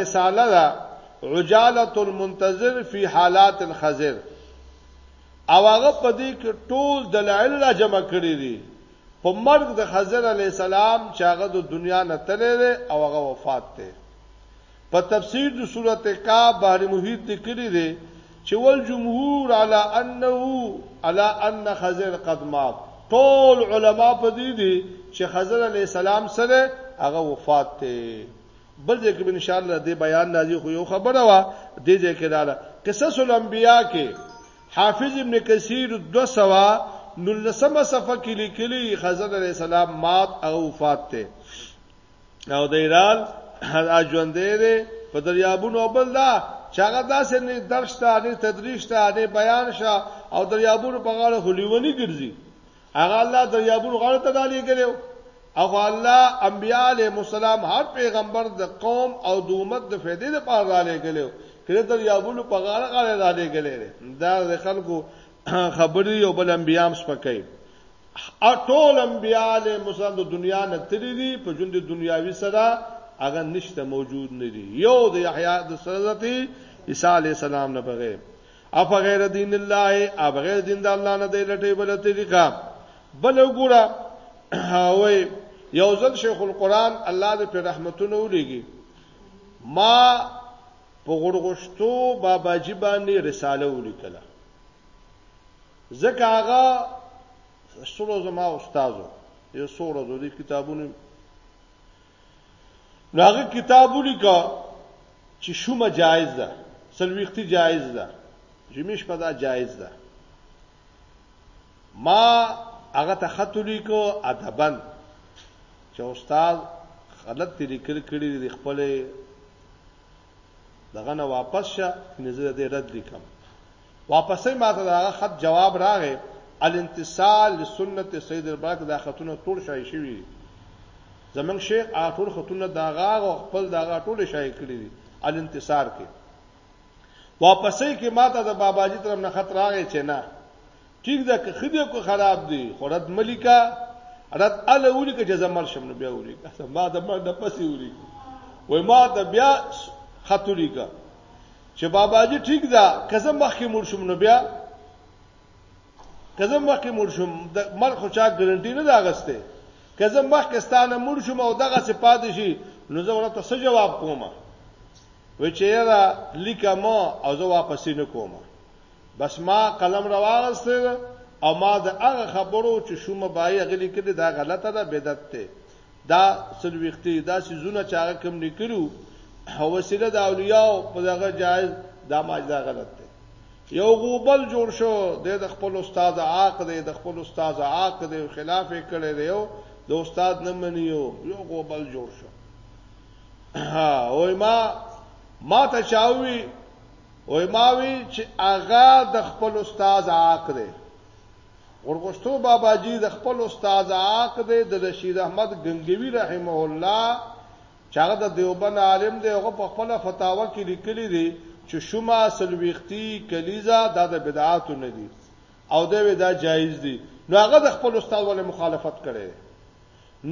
رساله ده عجالة المنتظر فی حالات الخضر او هغه په دې کې ټول دلایل را جمع کړي دي په مرګ د خضر علی السلام چې هغه د دنیا نه تللی دی او هغه وفات دی په تفسیر د سورته کاف بحر محیط لیکلي دي چې والجمهور علی انه علی ان خضر قد مات ټول علما په دې دي چې خضر علی السلام سره هغه وفات ته بل ځای کې ان شاء الله دې بیان راځي خو یو خبره وا دې ځای کې داله قصص الانبیاء کې حافظ ابن کثیر 200 نلسمه صفحه کې لیکلي خضر علی السلام مات او وفات ته او د ایران اجوندې دی په دریابونو او بل دا چاغه داسې نه درس ته نه تدریس ته نه بیان شه او دریابونو په غاړه هلیونی ګرځي هغه الله دریابونو غاړه ته دالي ګلو او الله انبیاء علیهم السلام هر پیغمبر د قوم او د امت د فائدې لپاره را لګلو کله دریابونو په غاړه غاړه را لګلې دا خلکو خبري یو بل انبیام سپکای ټول انبیا له مسلمان د دنیا نه تللی دي په ژوند د دنیاوی سره هغه نشته موجود نه دي یو د یحیی د حضرت عیسی علی السلام نه بغیر اف غیر دین الله اف غیر دین د الله نه دی لټي بل طریقه بل وګوره وای یو ځل شیخ القران الله دې په رحمتونو ولېږي ما په غړغشتو باباجی باندې رساله ولیکله ځکه هغه سره زما استادو یو سره د دې کتابونو هغه کتابونه کا چې شومه جایز ده سلويختی جایز ده جمیش پدا جایز ده ما هغه ته خط لیکو ادبن چې استاد غلط لیکل کړي د خپل دغه نه واپس شه یعنی زه دې رد لیکم واپسې ماته دغه خط جواب راغې الانتصال لسنت سید البرک دا خطونه ټول شای شوی زمنګ شیخ اټول خطونه داغه او خپل داغه ټول شای کړی دي الانتصار کې واپسې کې ماته د باباجی طرف نه خط راغې چې نه ټیک ده که خدای کو خراب دی خو رد ملیکا رد ال ولیکا چې زمر شم نو بیا ولیکا ما د ما د پسې ولیکا وای ما د بیا خط ولیکا چې بابا جی ټیک ده که زم مخکې مور شم نو بیا که زم مخکې مور شم د مر خو چا ګارانټي نه دا غسته که زم مخکې ستانه مور شم او دغه څه پاتې شي نو زه ورته څه جواب کوم و چې یاره لیکه ما او زه واپس نه کوم بس ما قلم راوغسته او ما د هغه خبرو چې شومه بای غلي کړي دا غلطه ده بدعت ده دا سلويختي دا سيزونه چې هغه کوم نکړو او وسیله د اولیاء په دغه جایز دا ماجدا غلط ده یو غوبل جوړ شو د خپل استاد عاق دی د خپل استاد عاق دی خلاف کړي دی او د استاد نه منیو یو غوبل جوړ شو او ما ما ته چاوي وای ما وی چې هغه د خپل استاد عاق دی ورغشتو بابا جی د خپل استاد عاق دی د رشید احمد غنگوی رحمه الله چې هغه د دیوبند عالم دی هغه په خپل فتاوا کې لیکلی دی چې شوما سلويختی کلیزا دا د بدعات نه دي او دا وی دا جایز دي نو هغه د خپل استاد ول مخالفت کړي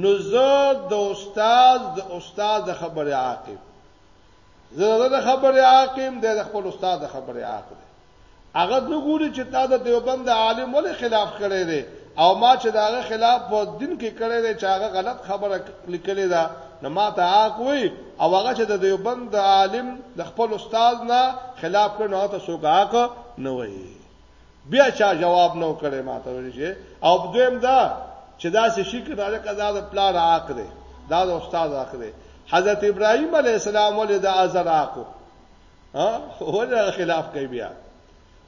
نو زه د استاد د استاد خبره عاقب زه د خبره عاقم دی د خپل استاد د خبره عاقل دی هغه نو ګوري چې تا د دیوبند عالم ولې خلاف کړی دی او ما چې داغه خلاف په دین کې کړی دی چې هغه غلط خبره لیکلې ده نو ما ته حق وي او هغه چې د دیوبند عالم د خپل استاد نه خلاف کړي نو ته سوګاک نه وي بیا چا جواب نو کړي ماته ویل شي او دویم دا چې دا څه شي کنه لکه دا د پلان حق دی دا د استاد حق دی حضرت ابراهيم عليه السلام ولې د ازر حق ها ولې خلاف کوي بیا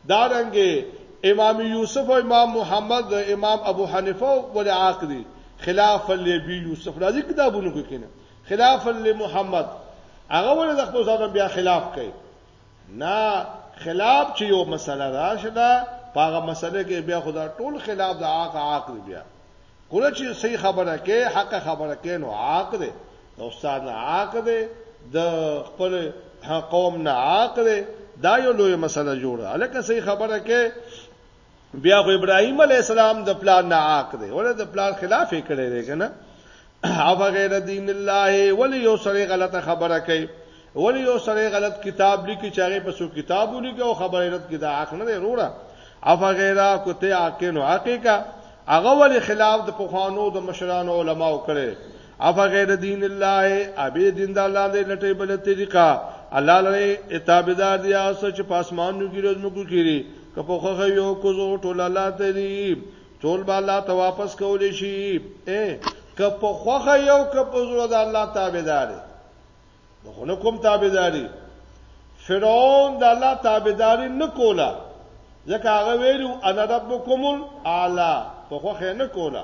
دا رنګه امام یوسف او امام محمد او امام ابو حنیفه ولې حق دي خلاف لبی یوسف راځي کتابونو کې کنه خلاف لمحمد هغه ولې د خپل ځان بیا خلاف کوي نه خلاف چې یو مسله راشه دا پاغه مسله کې بیا خدا ټول خلاف د عاق عاق دی بیا کله چې صحیح خبره کې حق خبره کې نو عاق دی د استاد نه عاق دی د خپل قوم نه عاق دی دا یو لوی مسله جوړه الکه صحیح خبره کې بیا خو ابراهیم علی السلام د پلان نه عاق دی ولې د پلان خلاف یې کړی دی کنه او غیر دین الله ولی یو سره غلطه خبره کوي ولی یو سره غلط کتاب لیکي چې هغه په سو کتاب ولیکي او خبره رد کړي دا عاق نه دی وروړه او غیر کوته عاقینو حقیقت هغه ولی خلاف د پخوانو د مشرانو علماو کړي افا غیر دین الله ابي دین د الله له لټې بل طریقه الله لري اتابدار دی او سچ پاسمانو کې روز مګو کړي که په خوخه یو کوزو ټول الله ته دی ټول به الله ته واپس کول شي اے که په خوخه یو که په زړه د الله تابعدار دی خو نه کوم تابعداري فرعون د الله تابعداري نه کوله ځکه هغه ویلو انا ربکم الاعلى په خوخه نه کوله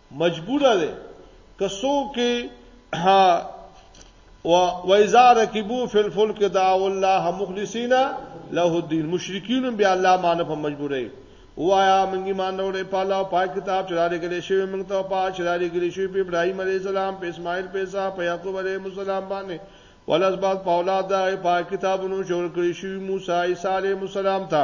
مجبوره ده که څوک ها و وایزا رکبو فل فل کې دا الله مخلصینا له الدين مشرکین بیا الله باندې په مجبورې وایا موږ ایمان اورې په الله پاک کتاب چلا لګلې شوی موږ ته پاک چلا لګلې شوی په ابراهيم عليه السلام په اسماعیل په عیسی په یعقوب عليه السلام باندې ولاسباد په اولاد دا پاک کتابونو جوړ کړی شوی موسی عیسی عليه السلام ته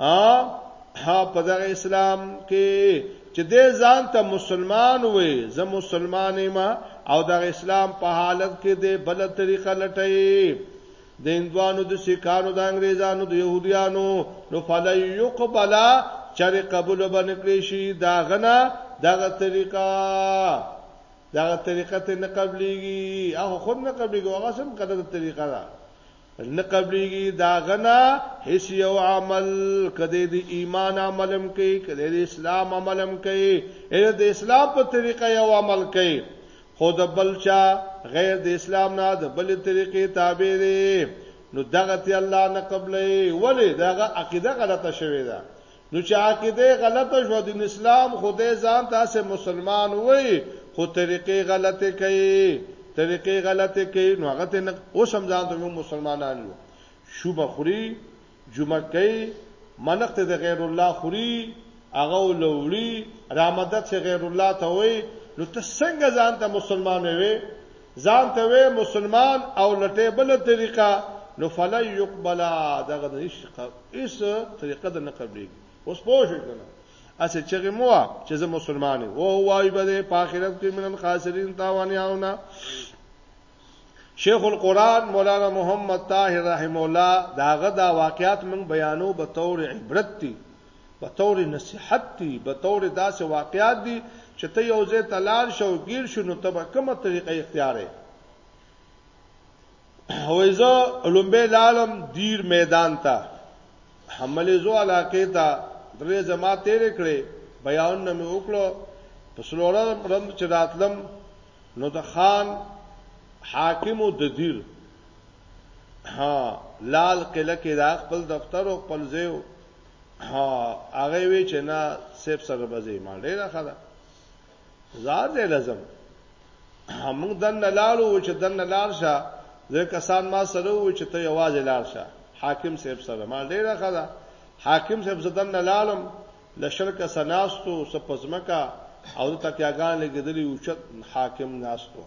ها په دغه اسلام کې چې دې ځان ته مسلمان وې زه مسلمان یم او دغه اسلام په حالت کې دې بل طریقه لټي د هندوانو د سکانو د انګريزانو د يهوديانو نو فلا يقبل چر قبول بنکړي شي دا غنا دغه طریقه دغه طریقه ته نه قبليږي هغه خود نه قبليږي هغه سم کده طریقه ده نه قبليږي دا غنا هیڅ یو عمل کده دی ایمان عملم کوي کده دی اسلام عملم کوي اې د اسلام په طریقه یو عمل کوي خود بلچا غیر د اسلام نه د بل طریقې تابع دي نو دغه تی الله نه قبلې ولی دغه عقیده غلطه شوی ده نو چې عقیده غلطه شو دین اسلام خدای ځان تاسو مسلمان وای خو طریقې غلطه کوي طریقې غلطه کوي نو هغه ته اوس هم ځان ته مسلمانان یو شوب خوري جمعه کوي منقت د غیر الله خوري هغه لوړي رامدد چې غیر الله ته وای نو ته څنګه ځان ته مسلمان وې ځان ته وې مسلمان او لټه بل طریقه نو فلا يقبل دغه نش اس طریقه د نه قبلي اوس پوه شئ کنه اسه چغه مو چې زه مسلمان یم او وای به په آخرت کې منن خاسرین تاوانیاونه شیخ القران مولانا محمد طاهر رحم الله داغه دا واقعات من بیانو به تور عبرت دي بطور نصیحت دي، بطور داسې واقعات دي چې ته یو ځای ته لاړ شې او ګیر شې نو ته به کومه طریقه اختیاروې. وایي زه لومبی لاړم دیر میدان ته، ملیزو علاقې ته، درې ورځې ما تېرې کړې، بیانونه مې وکړو، په څلورم ورځ چې راتلم نو د خان حاکم د دیر ها لال قلعه کې دا خپل دفتر او خپل ځای ها هغه وی چې نه سیب سره بځې ما ډیره خدا زار دې لازم موږ دن لالو چې دن لال شه زه کسان ما سره و چې ته یوازې لال شه حاکم سیب سره ما ډیره خدا حاکم سیب زدن لالم لشرک سناستو سپزمکا او تکیاګان لګیدلی او چت حاکم ناستو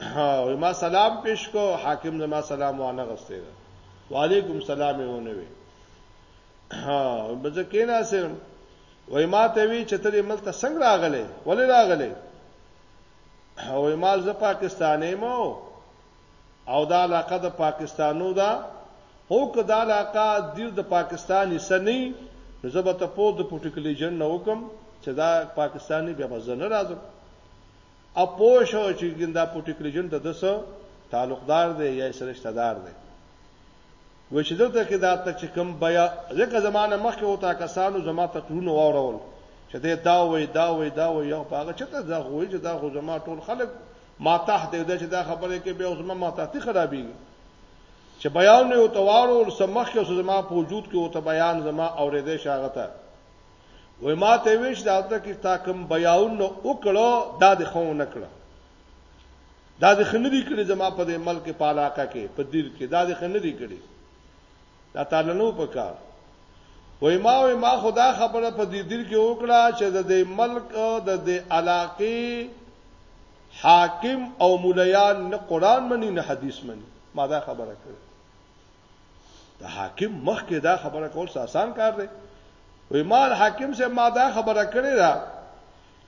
او ما سلام پیش کو حاکم زما سلام وانه غسته ده وعلیکم سلام یې ونه وی ها بځ کینا سم وای ما ته وی چې ترې ملک ته څنګه راغله ولې راغله او ما زه پاکستاني مو او دا علاقه د پاکستانو دا هو که دا علاقه دیر د پاکستاني سني زه به ته په د پټیکلی جن نه وکم چې دا پاکستاني بیا مزه نه راځم اپوه شو چې ګندا په ټیکلیجن د دسه تعلقدار دی یا سره رشتہ دار دی و چې دلته کې دا ته چې کوم بیا ځکه زمانه مخکې وتا کسانو زما تقرونه واورول چې دا دا وې دا وې دا وې یو پاګه چې ته دا غوې چې دا خو زما ټول خلک ما تحت دې چې دا خبره کې به زما ما تحت خرابېږي چې بیان یو توارو سمخ کې زما په وجود کې او ته بیان زما اورېدې شاغته وای ما ته ویش دا ته کی تا کوم بیاون نو وکړو دا د خو نه کړو دا د خندري کړي زما په دې ملک په علاقه کې په دیر کې دا د خندري کړي دا تعالی نو پکار وای ما وای ما خدا خبره په دې دیر کې وکړه چې د دې ملک د دې علاقې حاکم او مليان نه قران مني نه حديث مني ما دا خبره کړې د حاکم مخ کې دا خبره کول څه آسان کار دی وې مال حاکم سه ما دا خبره کړې ده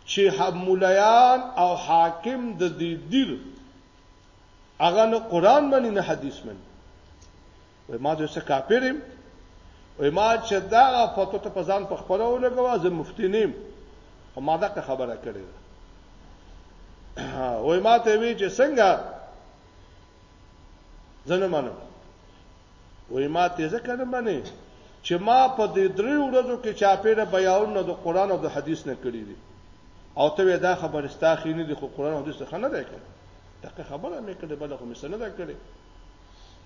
چې مولایان او حاکم د دې دیر هغه نه قران باندې نه حدیث باندې وې ما دې څه کاپیرم وې ما چې دا فتوا ته پزان په خبره ولګوا زه مفتی نیم او ما دا خبره کړې ده وې ما ته وی چې څنګه زه نه منم وای ما ته ځکه نه منې چې ما په دې درې ورځو کې چاپېره بیانونه د قران او د حدیث نه کړی دي او ته دا خبره ستاخې نه دي خو قران او حدیث څخه نه ده کړې دغه خبره مې کړې بل خو مې سره نه ده کړې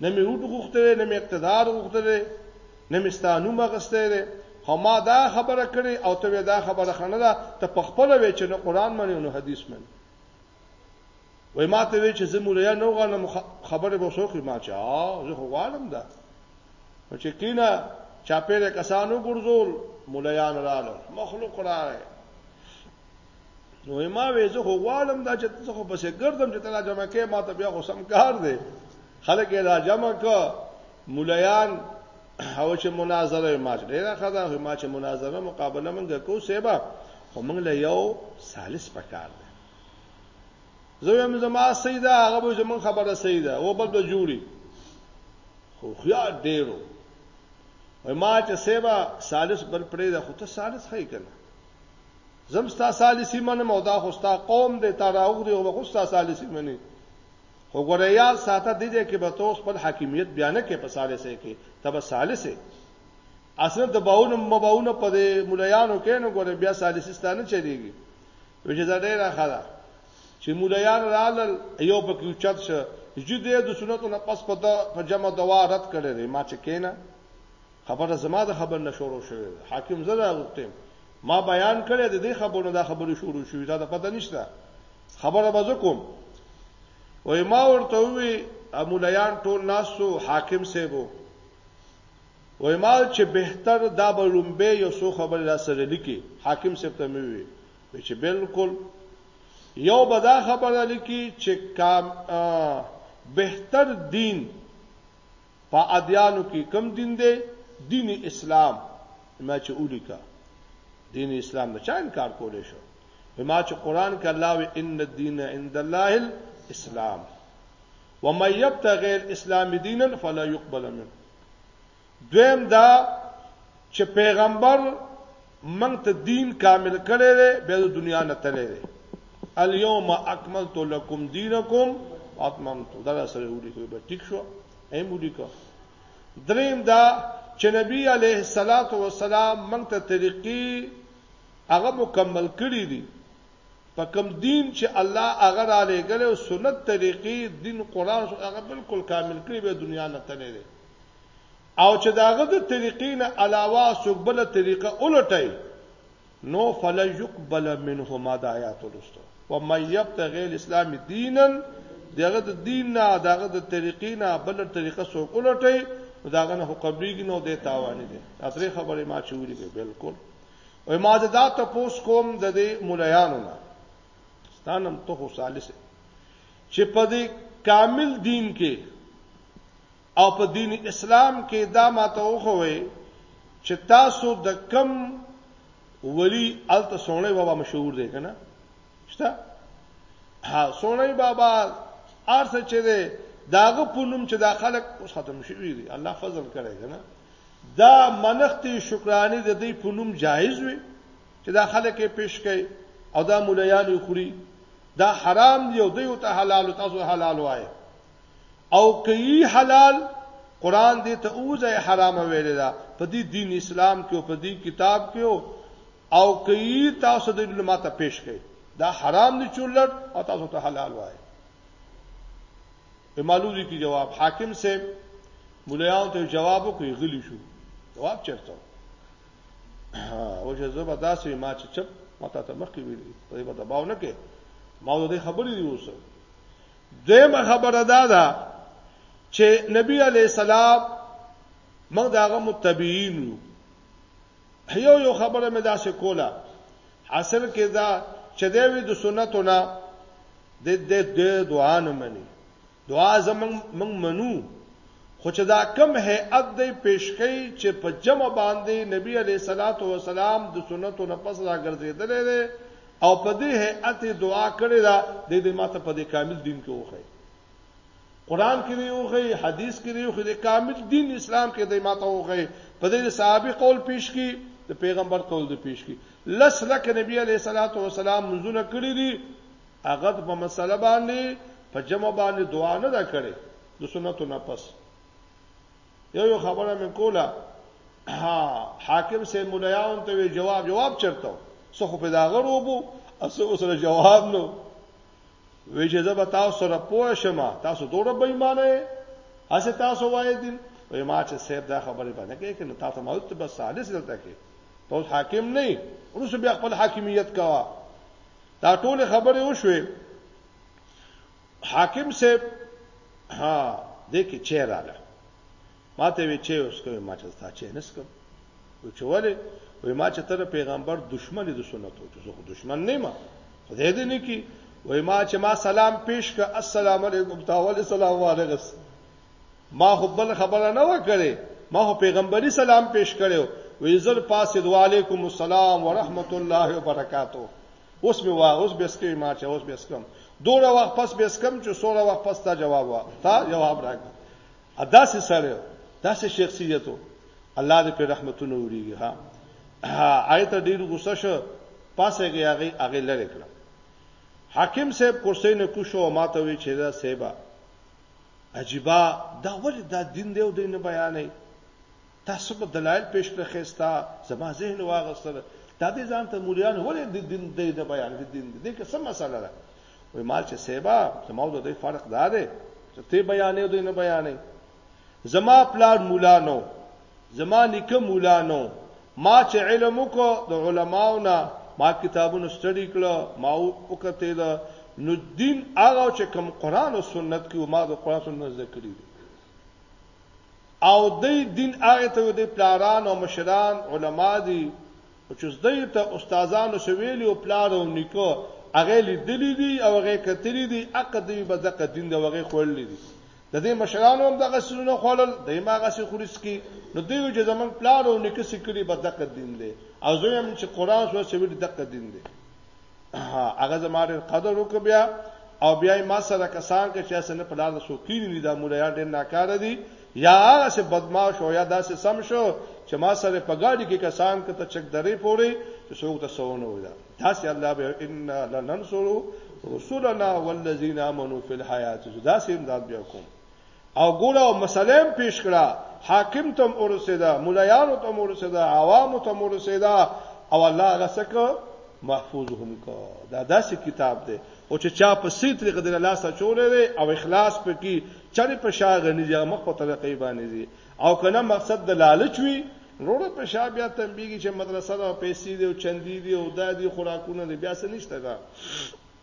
نه مې وډ غوښته نه مې اقتدار غوښته نه مې ستانو مغسته ده خو ما دا خبره کړې او ته دا خبره خنه ده ته په خپل وې چې نه قران منې نه حدیث منې وای ما ته وی چې زه مولیا نه غواړم خبره به وسوخی ما چې ها زه خو غواړم دا چې کینا چاپېره کسانو ګرځول مولیان رااله مخلوق راغی نو ما وې زه خو غواړم دا چې ته خو بسې ګرځم چې تلا جمع کې ما ته بیا خو سم کار دی خلک یې را جمع کو مولیان او چې مناظره ما چې ډیره خدا ما چې مناظره مقابله مونږ کو سیبا خو مونږ له یو سالس پکار دی زه هم زما سیدا هغه به زمون خبره سیدا او بل به جوړي خو خیا ډیرو وای ما چې سیبا سالس بل پرې دا خو ته سالس خې کنه زم ستا سالسی منم او دا خو ستا قوم دې تا راوغري او خو ستا سالسی منی خو ګوره یاد ساته دې دې کې به تو خپل حاکمیت بیان کې په سالسه کې تب سالسه اصل د باونو مباونو په مولایانو کې نو ګوره بیا سالسستانه چلیږي وجه دا ډیره خلا چې مولایان رالل یو پکې اوچت شه چې دې د سنتو نه پس په په جمع دوا رد کړي دي ما چې کینا خبره زما د خبر نه شروع شوه حاکم زړه وختم ما بیان کړی د دې خبرو دا خبرې شروع شوې دا د پته نشته خبره به کوم وای ما ورته وی امولیان ټول ناسو حاکم سیبو وې ما وې چې بهتر دا به لومبې یو څو خبرې را سره لیکي حاکم صاحب ته مې وې وې چې بالکل یو به دا خبره لیکي چې کام بهتر دین په ادیانو کې کم دین دی دین اسلام ما چې ولیکا دین اسلام نه چا انکار کولې شو ما چې قران کې الله وی ان الدین عند الله الاسلام ومن يبتغي الاسلام دینا فلا يقبل منه دویم دا چې پیغمبر موږ ته دین کامل کړی دی به د دنیا نه تللی دی الیوم اکملت لکم دینکم اتممت دا سره وړي کوي به ټیک شو ایم وړي کو دریم دا چې نبی علیه الصلاۃ والسلام موږ ته طریقې هغه مکمل کړی دي په کوم دين چې الله هغه رالېږلی او سنت طريقې دين قرآن سو هغه بلکل کامل کړي بيا دنيا نه تللی دی او چې د هغه د طريقې نه علاوه څوک بله طريقه ولټوي نو فلن يقبل منه ما د آياتو لوستو ومن يبتغي الاسلام دينا دغه د دین نه دغه د طریقې نه بل طریقه سو کولټي داغه نه قبليږي نو د تاوان دي اصلي خبره ما چوری به بالکل وای ما د دا تپوس کوم د دې مولایانو نه ستانم ته خو ثالث چې په دې کامل دین کې او په دین اسلام کې دا ماته وخوي چې تاسو د کم ولی الته سونه بابا مشهور دی کنه شته ها سونه بابا ارسه چې دی داغه پونم چې دا خلک اوس ختم شوی دی الله فضل کړی کنه دا منښتې شکرانې د دوی په نوم جایز وي چې دا خلک یې پیش کوي او دا مولایان یې خوري دا حرام دی او دوی ته حلال او تاسو حلال وای او کوي حلال قران دې ته اوځه حرام ویل دا په دې دین اسلام کې او په دې کتاب کې او کوي تاسو د علماته پیش کوي دا حرام دي چولټ او تاسو ته حلال وای په مالوزي کې جواب حاکم صاحب مولایانو ته جواب وکړي غلی شو جواب چرته او چې زه به داسې ما چې چپ ماته ته مخکې ویلي په دې به دباو نه کې ما د دې خبرې دی اوسه دیمه خبره دا ده چې نبی علی سلام موږ داغه متبعین یو یو یو خبره مې داسې کوله حاصل کې دا چې دی وی د سنتو نه د د دعا نه مني دعا زمنګ من منو خو چې دا کم هيئت دی پیشکې چې په جمع باندې نبی عليه صلوات و سلام د سنتو نه پس راګرځیدل دي او په دې هيئت دعا کړې ده د دې ماته په دې کامل دین کې وخی قران کې دی اوخی حدیث کې دی اوخی د کامل دین اسلام کې دی ماته اوخی په دې صحابي قول پیش کی د پیغمبر قول دی پیش کی لس لک نبی علیہ الصلوۃ والسلام منځونه کړی دي هغه په مسله باندې په جمع باندې دعا نه دا کړي د سنتو نه پس یو یو خبره مې کوله ها حاکم سه مولایان ته جواب جواب چرته سو خو په داغه روبو اسو سره جواب نو وی چې زه به تاسو سره پوه شم تاسو دوره به ایمان یې هسه تاسو وایې دي وی ما چې سیب دا خبره باندې کې کنه تاسو ما ته بس سالس دلته کې ته حاکم نه یې اوس بیا خپل حاکمیت کوا دا ټول خبره وشوي حاکم سیب ها دې کې چیراله ما ته وی چه اوس کوي ما چې ستا چه نه سکم وی چې ولې وی ما چې تر پیغمبر دشمن د سنتو چې زه دشمن نه ما خدای دې نه کی وی ما چې ما سلام پیش ک السلام علیکم تاول سلام علیکم ما خو بل خبره نه وکړي ما خو پیغمبري سلام پیش کړو وی زر پاسې دعا علیکم السلام ورحمت الله وبرکاتو اوس می وا اوس بس کې ما چې اوس بس کم دوره وخت پس بس کم چې سوره وخت پس تا جواب وا تا جواب راکړه داسې سره داسې شخصیت الله دې په رحمتونو وریږي ها آیت ډیر غوسه شو پاسه کې هغه هغه لری کړ حاکم صاحب کرسي نه کوشو او ماته وی چې دا سیبا عجیبا دا ولې دا دین دی او دین بیانې تاسو به دلایل پیش کړه خستا زما ذهن واغستل دا دې ځان ته مولیان ولې د دین د نه بیان د دین دې کې څه مسله ده وای مال چې سیبا زما د دې فرق دا دی چې ته بیانې او دې نه بیانې زما پلار مولا نو زما نیکه مولا نو ما چې علم وکړو د علماونه ما کتابونه سټډي کړو ما وکړته دا نو دین هغه چې کوم قران او سنت کې ما د قران سنت ذکر دي او دی دین هغه ته دی پلاران او مشران علما دي او چې زده ته استادانو سویلی او پلار او نیکو هغه لیدلی دي او هغه کتلی دي اقد دی به دغه دین د وغه خورل دي د دې مشرانو هم دغه سونه خورل د ما غسه خورس کی نو دیو چې زمون پلار او نیکو سکلی به دغه دین دی او زه هم چې قران سو سویل دغه دین دی هغه زما ډېر قدر وکړ بیا او بیا ما سره کسان کې چې سن په لار سو کینی نه دا مولایان ډېر ناکاره دي یا هغه څه بدمعاش او یا داسې سم شو چې ما سره په گاډي کې کسان کته چک درې پوري چې څوک ته سونه ودا داسې الله به ان لننصرو رسولنا والذین آمنوا فی الحیات داسې امداد بیا کوم او ګوره او مسله هم پیش کړه حاکم ته هم ورسیده مولایانو ته هم ورسیده عوامو ته هم ورسیده او الله هغه څه کو محفوظ هم کو دا داسې کتاب دی او چې چا په سي طریقه د الله سره چولې دی او اخلاص پکې چرې په شاغه نه دی مخ په طریقې باندې دی او کنه مقصد د لالچ وي وروره په شا بیا تنبیږي چې مدرسه دا پیسې دی او چندې دی او دا دی خوراکونه دی بیا څه نشته دا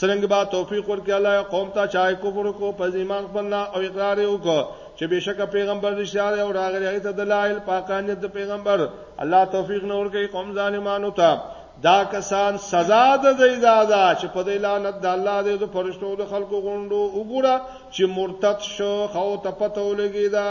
څنګه به توفیق ورکړي الله قوم ته چای کفر کو په ایمان خپلنا او اقرار وکړه چې بشک پیغمبر رښتیا دی او راغلی هغه ته دلایل پاکانیت د پیغمبر الله توفیق نه ورکړي قوم ظالمانو ته دا کسان سزا د دی دادا چې په دې لعنت د الله دې د فرشتو د خلکو غونډو وګوره چې مرتد شو خو ته پته ولګی دا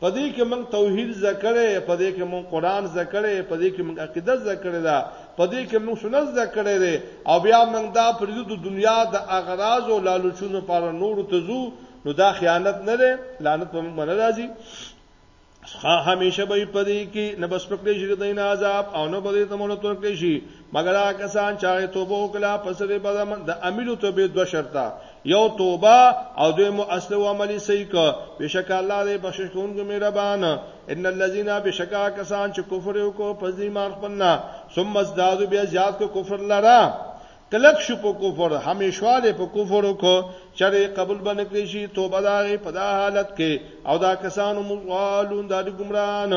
په دې کې موږ توحید زده کړی، په دې کې موږ قرآن زده کړی، په دې کې موږ عقیده زده کړې ده، په دې کې موږ سنت زده کړی دی او بیا موږ دا پرېږدو د دنیا د اغراض او لالچونو لپاره نورو ته ځو، نو دا خیانت نه دی، لعنت په موږ باندې راځي. ها همیشه به په دې کې نه بس پکړې شي د نه عذاب او نه به ته مونږ تور کړې شي مګر کسان چې توبه وکړه پس دې بدمن د امیلو توبې دوه شرطه یو توبه او دوی مو اصل او عملی صحیح ک بشک الله دې بخشش کوونکی مهربان ان الذين بشکا کسان چې کفر وکړو پس دې ایمان خپلنا ثم ازدادوا بیا زیات کو کفر لرا کلک شو په کفر همیشواله په کفر وکړو چې قبول باندې کړی شي توبه داري په دا حالت کې او دا کسانو مغالون د ګمراهان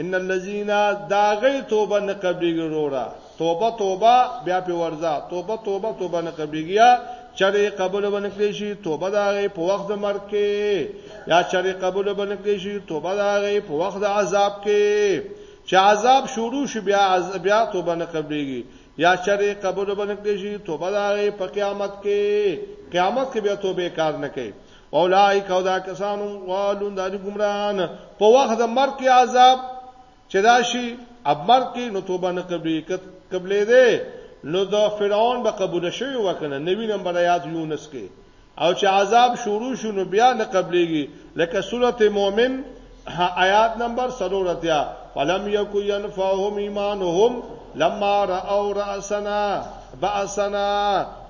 ان الذين داغه توبه نه قبلي ګرورا توبه توبه بیا په ورځه توبه توبه توبه نه قبلګیا چرې قبول ونکړي شي توبه دا غي په وخت د مرګ کې یا چرې قبول ونکړي شي توبه دا غي په وخت د عذاب کې چې عذاب شروع شي بیا بیا توبه نه قبليږي یا چرې قبول ونکړي شي توبه دا غي په قیامت کې قیامت کې بیا توبه کار نه کوي اولائک او دا کسانو والون د ګمران په وخت د مرګ کې عذاب چې راشي اب مرګ کې نو توبه نه قبلې کت قبلې ده نو د فرعون به قبول شوی وکنه نوی نمبر آیات یونس کې او چې عذاب شروع شو نو بیا نه قبلېږي لکه سورته مؤمن آیات نمبر 3 فلم یکو ينفعهم ایمانهم لما راو راسنا باسنا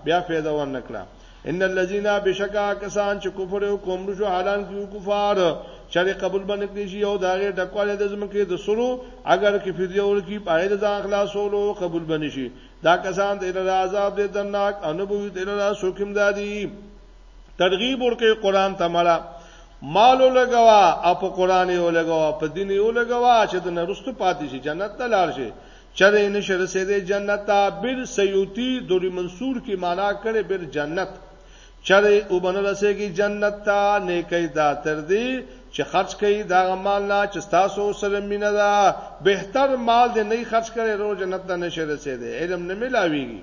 بیا فیدا ونکړه ان الذين بشکا کسان چې کفر او کوم شو حالان کې کفار چاري قبول باندې کړی شي او داغه ټکواله د زمکه د سرو اگر کې فدیه ورکی پای د ځان خلاصولو قبول باندې شي دا کسان د عذاب دې درناک انبوي د الله سوکم دادي ترغیب ورکه قران ته مړه مالو لګوا او په قران یې ولګوا په دین یې ولګوا چې د نرستو پاتې شي جنت ته لاړ شي چرې نشه رسېدې جنت ته بیر سیوتی دوری منصور کی معنا کړي بیر جنت چرې وبنه رسېږي جنت ته نیکي دا تر دې چې خرج کړي دا مال نه چې تاسو سره مینه ده بهتر مال دې نه خرج کړي رو جنت ته نشه رسېدې علم نه ملاويږي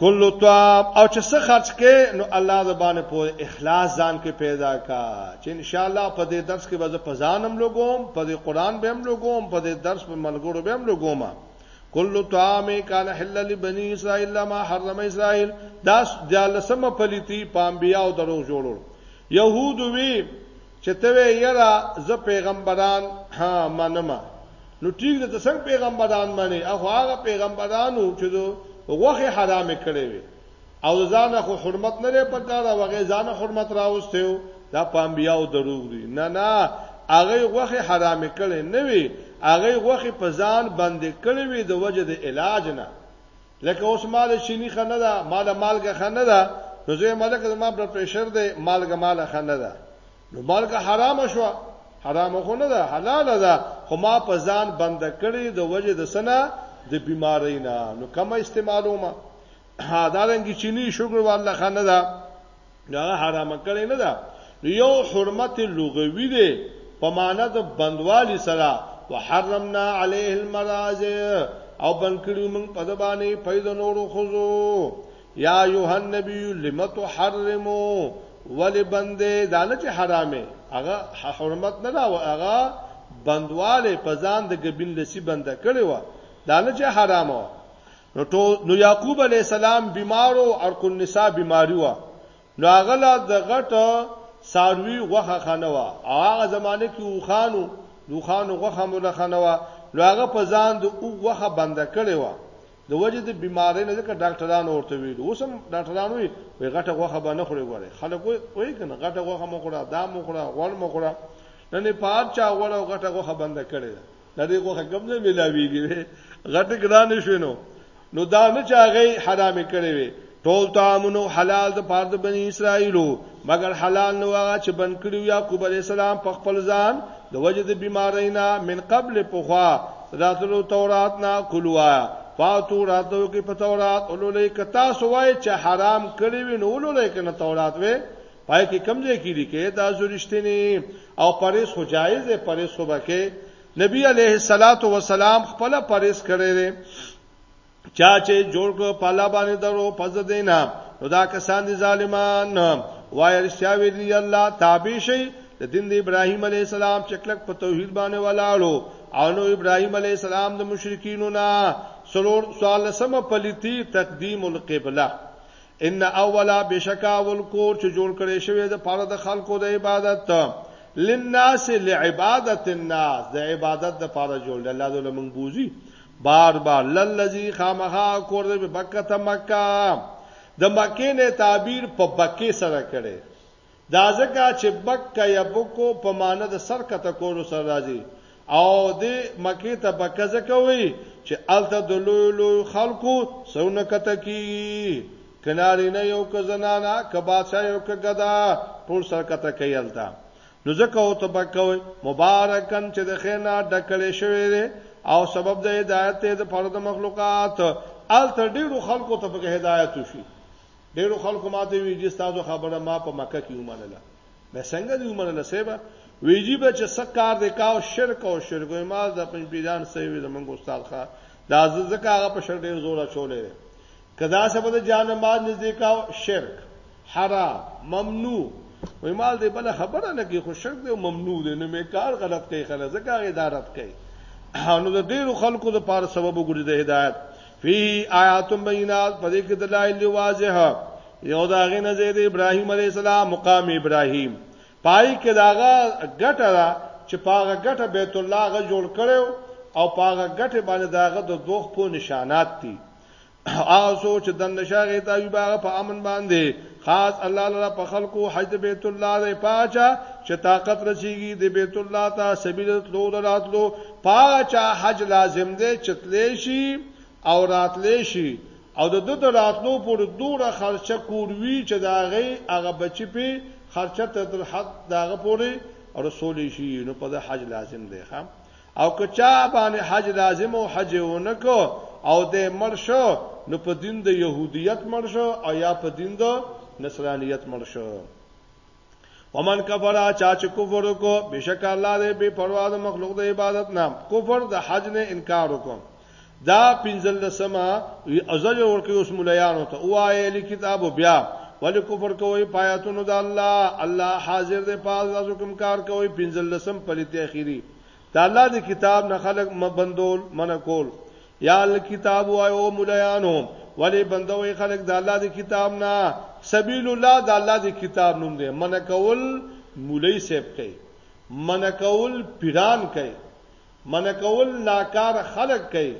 کلو طاب او چې څه خرج کې نو الله د باندې په اخلاص ځان کې پیدا کا چې ان شاء الله په دې درس کې به زه په ځان هم لګوم په دې قران به هم لګوم په دې درس په ملګرو به هم لګوم کلو طعام کان حلل لبنی اسرائیل ما حرم اسرائیل دا د لسمه پلیتی پامبیا او درو جوړو يهود وی چه ته وې یرا زه پیغمبران ها منم نو ټیک ده ته څنګه پیغمبران منې اخو هغه پیغمبرانو چې دو غوخه حرام کړې وي او ځان خو حرمت نه لري پکاره وغه ځان حرمت راوستیو دا پامبیاو دروغ دي نه نه هغه غوخه حرام کړي نه وي هغه غوخه په ځان باندې کړي وي د وجه د علاج نه لکه اوس مال چینی خنه ده مال مالګه خنه ده نو زه مالګه زما بلډ پريشر دی مالګه مال خنه ده نو مالګه حرام شو حرام خو نه ده حلال ده خو ما په ځان بند کړی د وجه د سنا د بیماری نه نو کم استعمالومه ها دا رنګ چینی شکر والله خنه ده دا حرام کړي نه ده یو حرمت لغوي دی په معنا د بندوالي سره وحرمنا عليه المراز او بن کړو موږ په د باندې پیدا نورو خزو یا یوهن نبی لم تحرمو ولی بندې دانه چې حرامه هغه حرمت نه دا هغه بندواله په ځان د ګبین لسی بنده کړي و دانه چې حرامه نو ټو نو یعقوب علی السلام بیمارو ارق النساء بیماری و نو هغه لا د غټ ساروی غوخه خنوا او هغه زمانه کې وخانو دوخانو غوخه مولا خنوا نو هغه په ځان د او غوخه بند کړي و د وجه د بیماری نه ځکه ډاکټرانو ورته ویل اوسم ډاکټرانو وی غټه غوخه باندې خوري غوري خلک وایي کنه غټه غوخه مو خورا دا مو خورا غول مو خورا نن په هر چا غول او غټه غوخه بند کړي دا دې غوخه کم نه ملاويږي غټ ګران شوینو نو دا نه چاغې حرامې کړې وي ټول طعامونو حلال د پاره د بنی اسرائیلو مګر حلال نو هغه چې بن کړیو یعقوب علی السلام په خپل ځان د وجه د بیماری نه من قبل پوخا راتلو تورات نه کولوا فاتو راتو کې په تورات اولولې کتا سوای چې حرام کړی وي نو اولولې کنه تورات وې پای کې کم ځای کې لیکي دا زورشتنی او پریس خو جایز دی پریس خو بکې نبی علیه الصلاۃ والسلام خپل پریس کړی دی چا چې جوړ کړ په الله باندې درو پز دینا نو دا کسان دي ظالمان وای رښتیا ویلی الله تابع شي د دین د ابراهیم علی السلام چې کلک په توحید باندې ولاړو او نو ابراهیم علی السلام د مشرکینو نه سلور سوال سم پلیتی تقدیم القبله ان اولا بشکا اول کور چې جوړ کړي شوی د پاره د خلکو د عبادت للناس لعبادت الناس د عبادت د پاره جوړ دی الله دې لمن بوزي بار بار للذي خامها کور دې بکته مکه د مکه نه تعبیر په بکه سره کړي دا ځکه چې بک یا بکو په معنی د سر کته کولو سره راځي او دې مکې ته بکه ځکه وي چې الته د لوی لوی خلکو سونه کته کی کناری نه یو که زنانا که بادشاہ یو که ګدا ټول سر کته کوي الته نو ځکه او ته بکه وي مبارکن چې د خینا ډکړې شوی دی او سبب د هدایت ته د فرد مخلوقات ال تر ډیرو خلکو ته په هدایت وشي ډېرو خلکو ماته ویل چې ستاسو خبره ما په مکه کې ومنله مې څنګه دی ومنله صاحب ویجی به چې سکار د کاو شرک او شرک ما د پنځ پیران سوي زمونږ استاد ښا دا ځکه هغه په شر ډېر زور چولې کدا سبا د جان مال نږدې کاو شرک حرام ممنوع وای مال دې بل خبره نه کې خو شرک دې ممنوع دې نه مې کار غلط کوي خلک ځکه هغه ادارت کوي نو د ډېرو خلکو د پاره سبب وګرځي د هدایت فی آیات بینات په دې کې دلایل دی واضح یو دا غي نظر دی ابراهیم علی السلام مقام ابراهیم پای کې داغه ګټه را چې پاغه ګټه بیت الله غ جوړ کړو او پاغه ګټه باندې داغه د دوخ په نشانات دي او سوچ د نشاغه ته یو باغ په امن باندې خاص الله لرا په خلقو حج بیت الله دی پاچا چې طاقت رسیږي د بیت الله ته سبیل تلو دراتلو پاغه چا حج لازم دی چې تلې شي او راتلې شي او د د راتلو پر دوره خرچه کوروي چې دا غي هغه بچی په خرچه ته در حد داغه پوري رسول شي نو په د حج لازم دی ښا او که چا باندې حج لازم او حج ونکو او د مرشو نو په دین د يهودیت مرشو او یا په دین د نصرانیت مرشو ومن کفر چا چې کفر وکړو بشک الله دې بے پروا د مخلوق د عبادت نام کفر د حج نه انکار وکړو دا پنځل لسما ازل ورکی اوس مولایانو ته وایې لیکتابو بیا ولی کفر کوي پایاتونو د الله الله حاضر دی پاز لازم کوم کار کوي پنځل لسم پلیت اخیری د الله د کتاب نه خلق مبندول من کول یا الکتاب وایو مولایانو ولی بندوي خلق د الله د کتاب نه سبیل الله د الله د کتاب نوم دی من کول مولای سیب کوي من کول پیران کوي من کول ناکار خلق کوي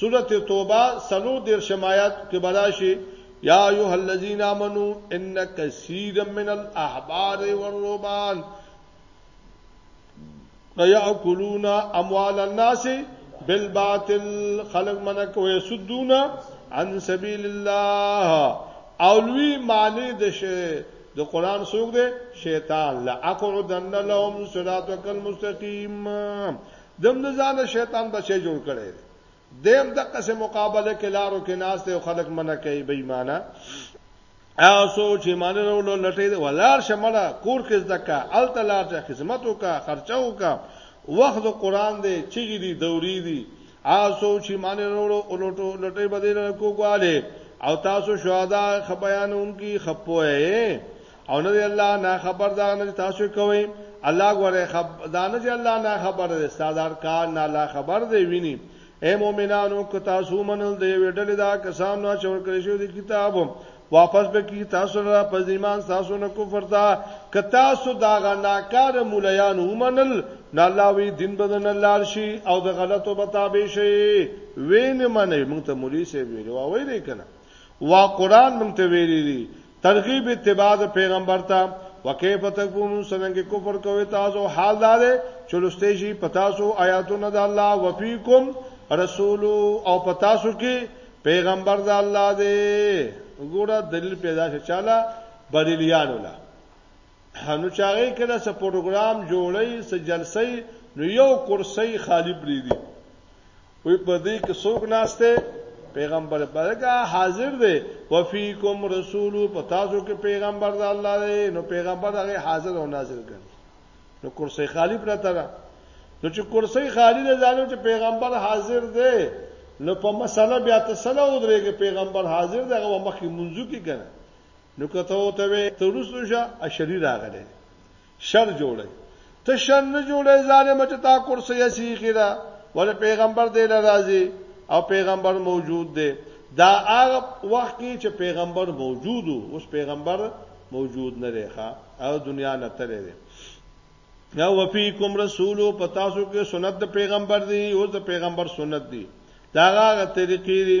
سورته توبه سلو دیر شمایات کې براشي یا ایه الذین آمنو ان کثیر من الاحبار والرهبان لا یاکلون اموال الناس بالباطل خلق من کوي سدون عن سبیل الله اولوی معنی د شه د قران سوق دی شیطان لا اقعدن لهم صراطک المستقیم دم د ځان شیطان بچي جوړ کړي دی هم دقه سه مقابله کې لارو کې ناس ته خلک منع کوي بې ایمانه اوسو چې مان وروړو لټې دی ولار شمړه کور کې زدکا التلار ته خدمت وکا خرچه وکا وخت قرآن دی چیګی دی دوری دی اوسو چې مان وروړو ولټو لټې بدل کو غواله او تاسو شهدا خبيانونکي خپوي او نه الله نه خبر دا نه تاسو کوي الله غره خبر دا نه الله نه خبر دی سادار کار نه الله خبر دی ویني اے مؤمنانو که تاسو منل دی ویډل دا کسان نه چور کړی شو دی کتاب واپس به کی تاسو را پس ایمان تاسو نه کفر دا که تاسو دا غناکار مولایان ومنل نه الله وی دین بدن لار شي او د غلطو بتابې شي وین منه مونږ ته مولوی سی ویلو وایي کنه وا قران مونږ ته ویلي ترغیب اتباع د پیغمبر ته وکيف تکفرون څنګه کفر کوي تاسو حال دار چې لسته شي پتاسو آیاتونه د الله وفيکم رسول او پتاسو کې پیغمبر د الله دی وګوره دلیل پیدا شي چاله بریلیانو لا نو چاغې کله څه پروګرام جوړي څه جلسې نو یو کرسي خالی بریدي وی په دې کې څوک ناشته پیغمبر برګه حاضر دی وفیکم رسول پتاسو کې پیغمبر د الله دی نو پیغمبر هغه حاضر او ناظر ګڼي نو کرسي خالی پرته ده نو چې کرسي خالی ده ځانو چې پیغمبر حاضر دی نو په مسله بیا تسلو درېږي پیغمبر حاضر دی هغه مخکې منځو کې ګڼي نو که ته ورته وې ته رسو شه اشری راغلی شر جوړی ته شر نه جوړی ظالم چې تا کورسه یې سیخی دا ول پیغمبر دی لرازي او پیغمبر موجود دی دا هغه وخت کې چې پیغمبر موجود وو اوس پیغمبر موجود نه دی ښا او دنیا نه تللی دی یا وفیکم رسول پتاسو کې سنت د پیغمبر دی او د پیغمبر سنت دی دا هغه طریقې دی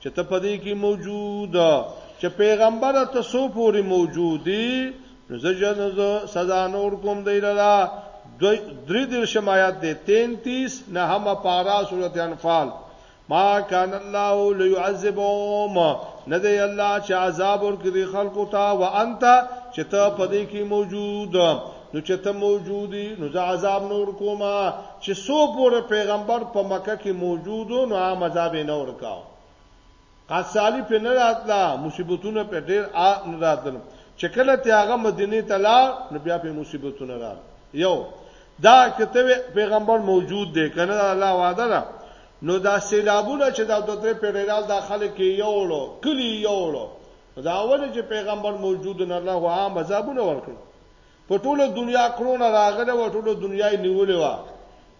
چې ته په دې کې موجود چې پیغمبر ته سو پوری موجودی نو زه جنز سزا نور کوم دی لرا درې دیر شمایات دی 33 نه هم پارا سورته انفال ما کان الله ليعذبهم نه دی الله چې عذاب ورکړي خلکو ته وانت چې ته په دې کې موجود نو چې ته موجودی نو زه عذاب نور کومه چې څو پورې پېغمبر په مکه کې موجود و، نو هغه مذاب یې نه ورکاوه. قحطسالي پرې نه راتله، مصیبتونه پرې ډېر نه راتلل. چې کله ترې هغه مدینې ته لاړ، نو بیا پرې مصیبتونه راغلل. یو دا که ته وې پېغمبر موجود دی، که نه د الله وعده ده، نو دا سېلابونه چې دا دوه درې پېړۍ راغلل، دا خلک یې یوړل، کلي یې یوړل. نو دا ولې چې پېغمبر موجود و، نو الله هغه مذابونه ورکړل. په ټوله دنیا کرونا راغله و ټوله دنیا یې نیولې و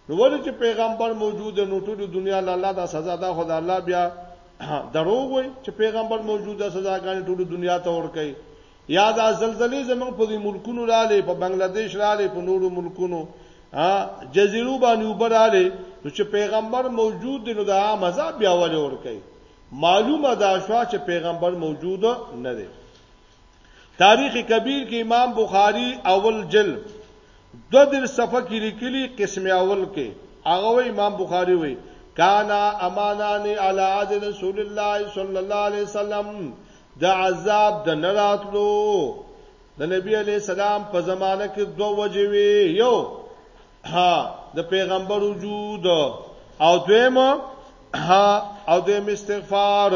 نو ولې چې پیغمبر موجود دی نو ټوله دنیا له الله دا سزا ده خو د الله بیا دروغ وي چې پیغمبر موجود ده سزاګانې ټوله دنیا ته ورکړي یا دا زلزلې زمنګ په دې ملکونو لاله په بنگلاديش لاله په نورو ملکونو ها جزیرو باندې وبراله نو چې پیغمبر موجود دی نو دا مزه بیا ولې ورکړي معلومه دا شوا چې پیغمبر موجود نه دی تاریخ کبیر کې امام بخاری اول جل دو در صفه کې لیکلي قسم اول کې هغه امام بخاری وایي کانا امانانی علی عهد رسول الله صلی الله علیه وسلم د عذاب د نراتلو د نبی علی السلام په زمانه کې دوه وجې وی یو ها د پیغمبر وجود او دویم ها او دویم استغفار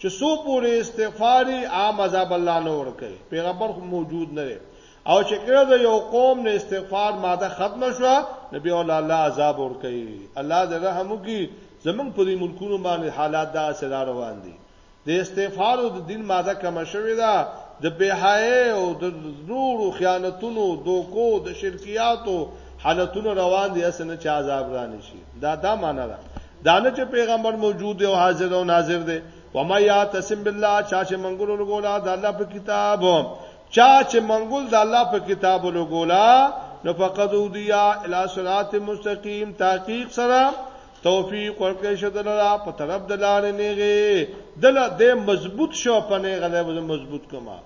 چې څو پورې استغفار یې عام عذاب الله نه ورکوي پیغمبر خو موجود نه دی او چې کله د یو قوم نه استغفار ماده ختمه شوه نو بیا ول الله عذاب ورکوي الله دې رحم وکړي زمونږ په دې ملکونو باندې حالات دا سره روان دي د استغفار او د دین ماده کم شوې ده د بهای او د نور خیانتونو دوکو د شرکیاتو حالتونو روان دي اسنه چې عذاب را نشي دا دا معنی ده دانه چې پیغمبر موجود دی او حاضر او ناظر دی و ما یاتسم بالله چا چې منګول لګولا د الله په کتاب چا چې منګول د الله په کتاب لګولا نو فقد اودیا الی صراط مستقیم تحقیق سره توفیق ورکړي شه دلرا په طرف دلانه نیغه دل د مضبوط شو پنه غله مضبوط کما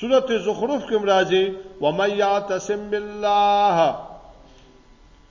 سورته زخرف کې مرাজি و مَن یَعْتَصِم بِاللَّهِ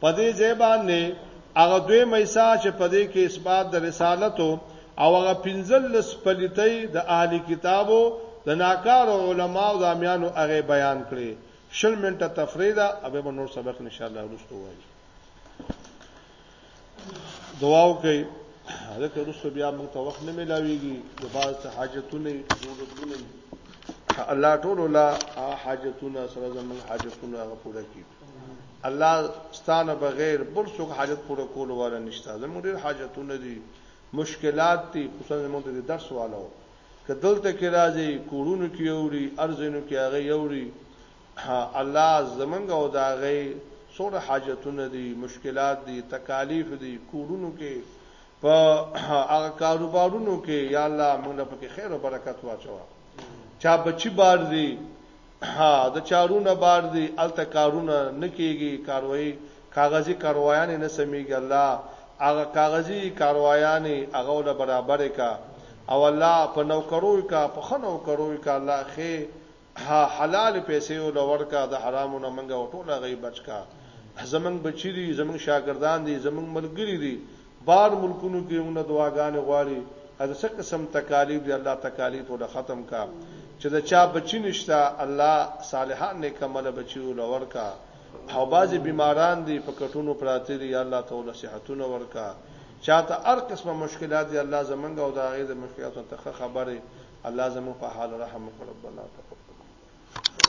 په دې ځای باندې هغه دویمه حصه چې په دې کې اثبات د رسالت او هغه پنځلس پلیتۍ د اهل کتابو د ناکارو علماو د امیانو هغه بیان کړې. شل منټه تفریح ده او بیا به نور سبق ان شاء الله وروسته ووایو. دعا وکړئ هغه وروسته بیا موږ ته وخت نه ملاويږي د باز حاجتونه ضرورتونه الله ټول لا حاجتونه سره زموږ حاجتونه هغه پوره کړي الله ستانه بغیر بل څوک حاجت پوره کول والا نشته زموږ ډیر حاجتونه دي مشکلات دي خصوصا زموږ د درس والو که دلته کې راځي کورونو کې اوري ارزینو کې هغه اوري الله زمنګ او دا غي سوره حاجتونه دي مشکلات دي تکالیف دي کورونو کې په هغه کاروبارونو کې یا الله موږ په خیر او برکت واچو چا بچی بار دي ها د چارونه بار دي هلته کارونه نه کيږي کاروي کاغذي کارويانې نه سميږي الله هغه کاغذي کارويانې هغه ولا برابرې کا او الله په نوکروي کا په ښه نوکروي کا الله خې ها حلال پیسې ول ورکا د حرامو نه منګه ټوله غي بچ کا زمنګ بچی دي زمنګ شاګردان دي زمنګ ملګری دي بار ملکونو کی مونږ نه دعاګانی غواړی او د څه قسم تکالیف دی الله تکالیف ورله ختم کا چه د چا بچی نشته الله صالحان نیک عمله بچی ورله ورکه او بعضی بیماران دی په کټونو پراته دی یا الله ته ورله صحتونه ورکه چاته هر قسم مشکلات دی الله زمونږ او د هغه د مشکلاتو ته خبره الله زمونږ په حال رحم وکړه ربنا تقبل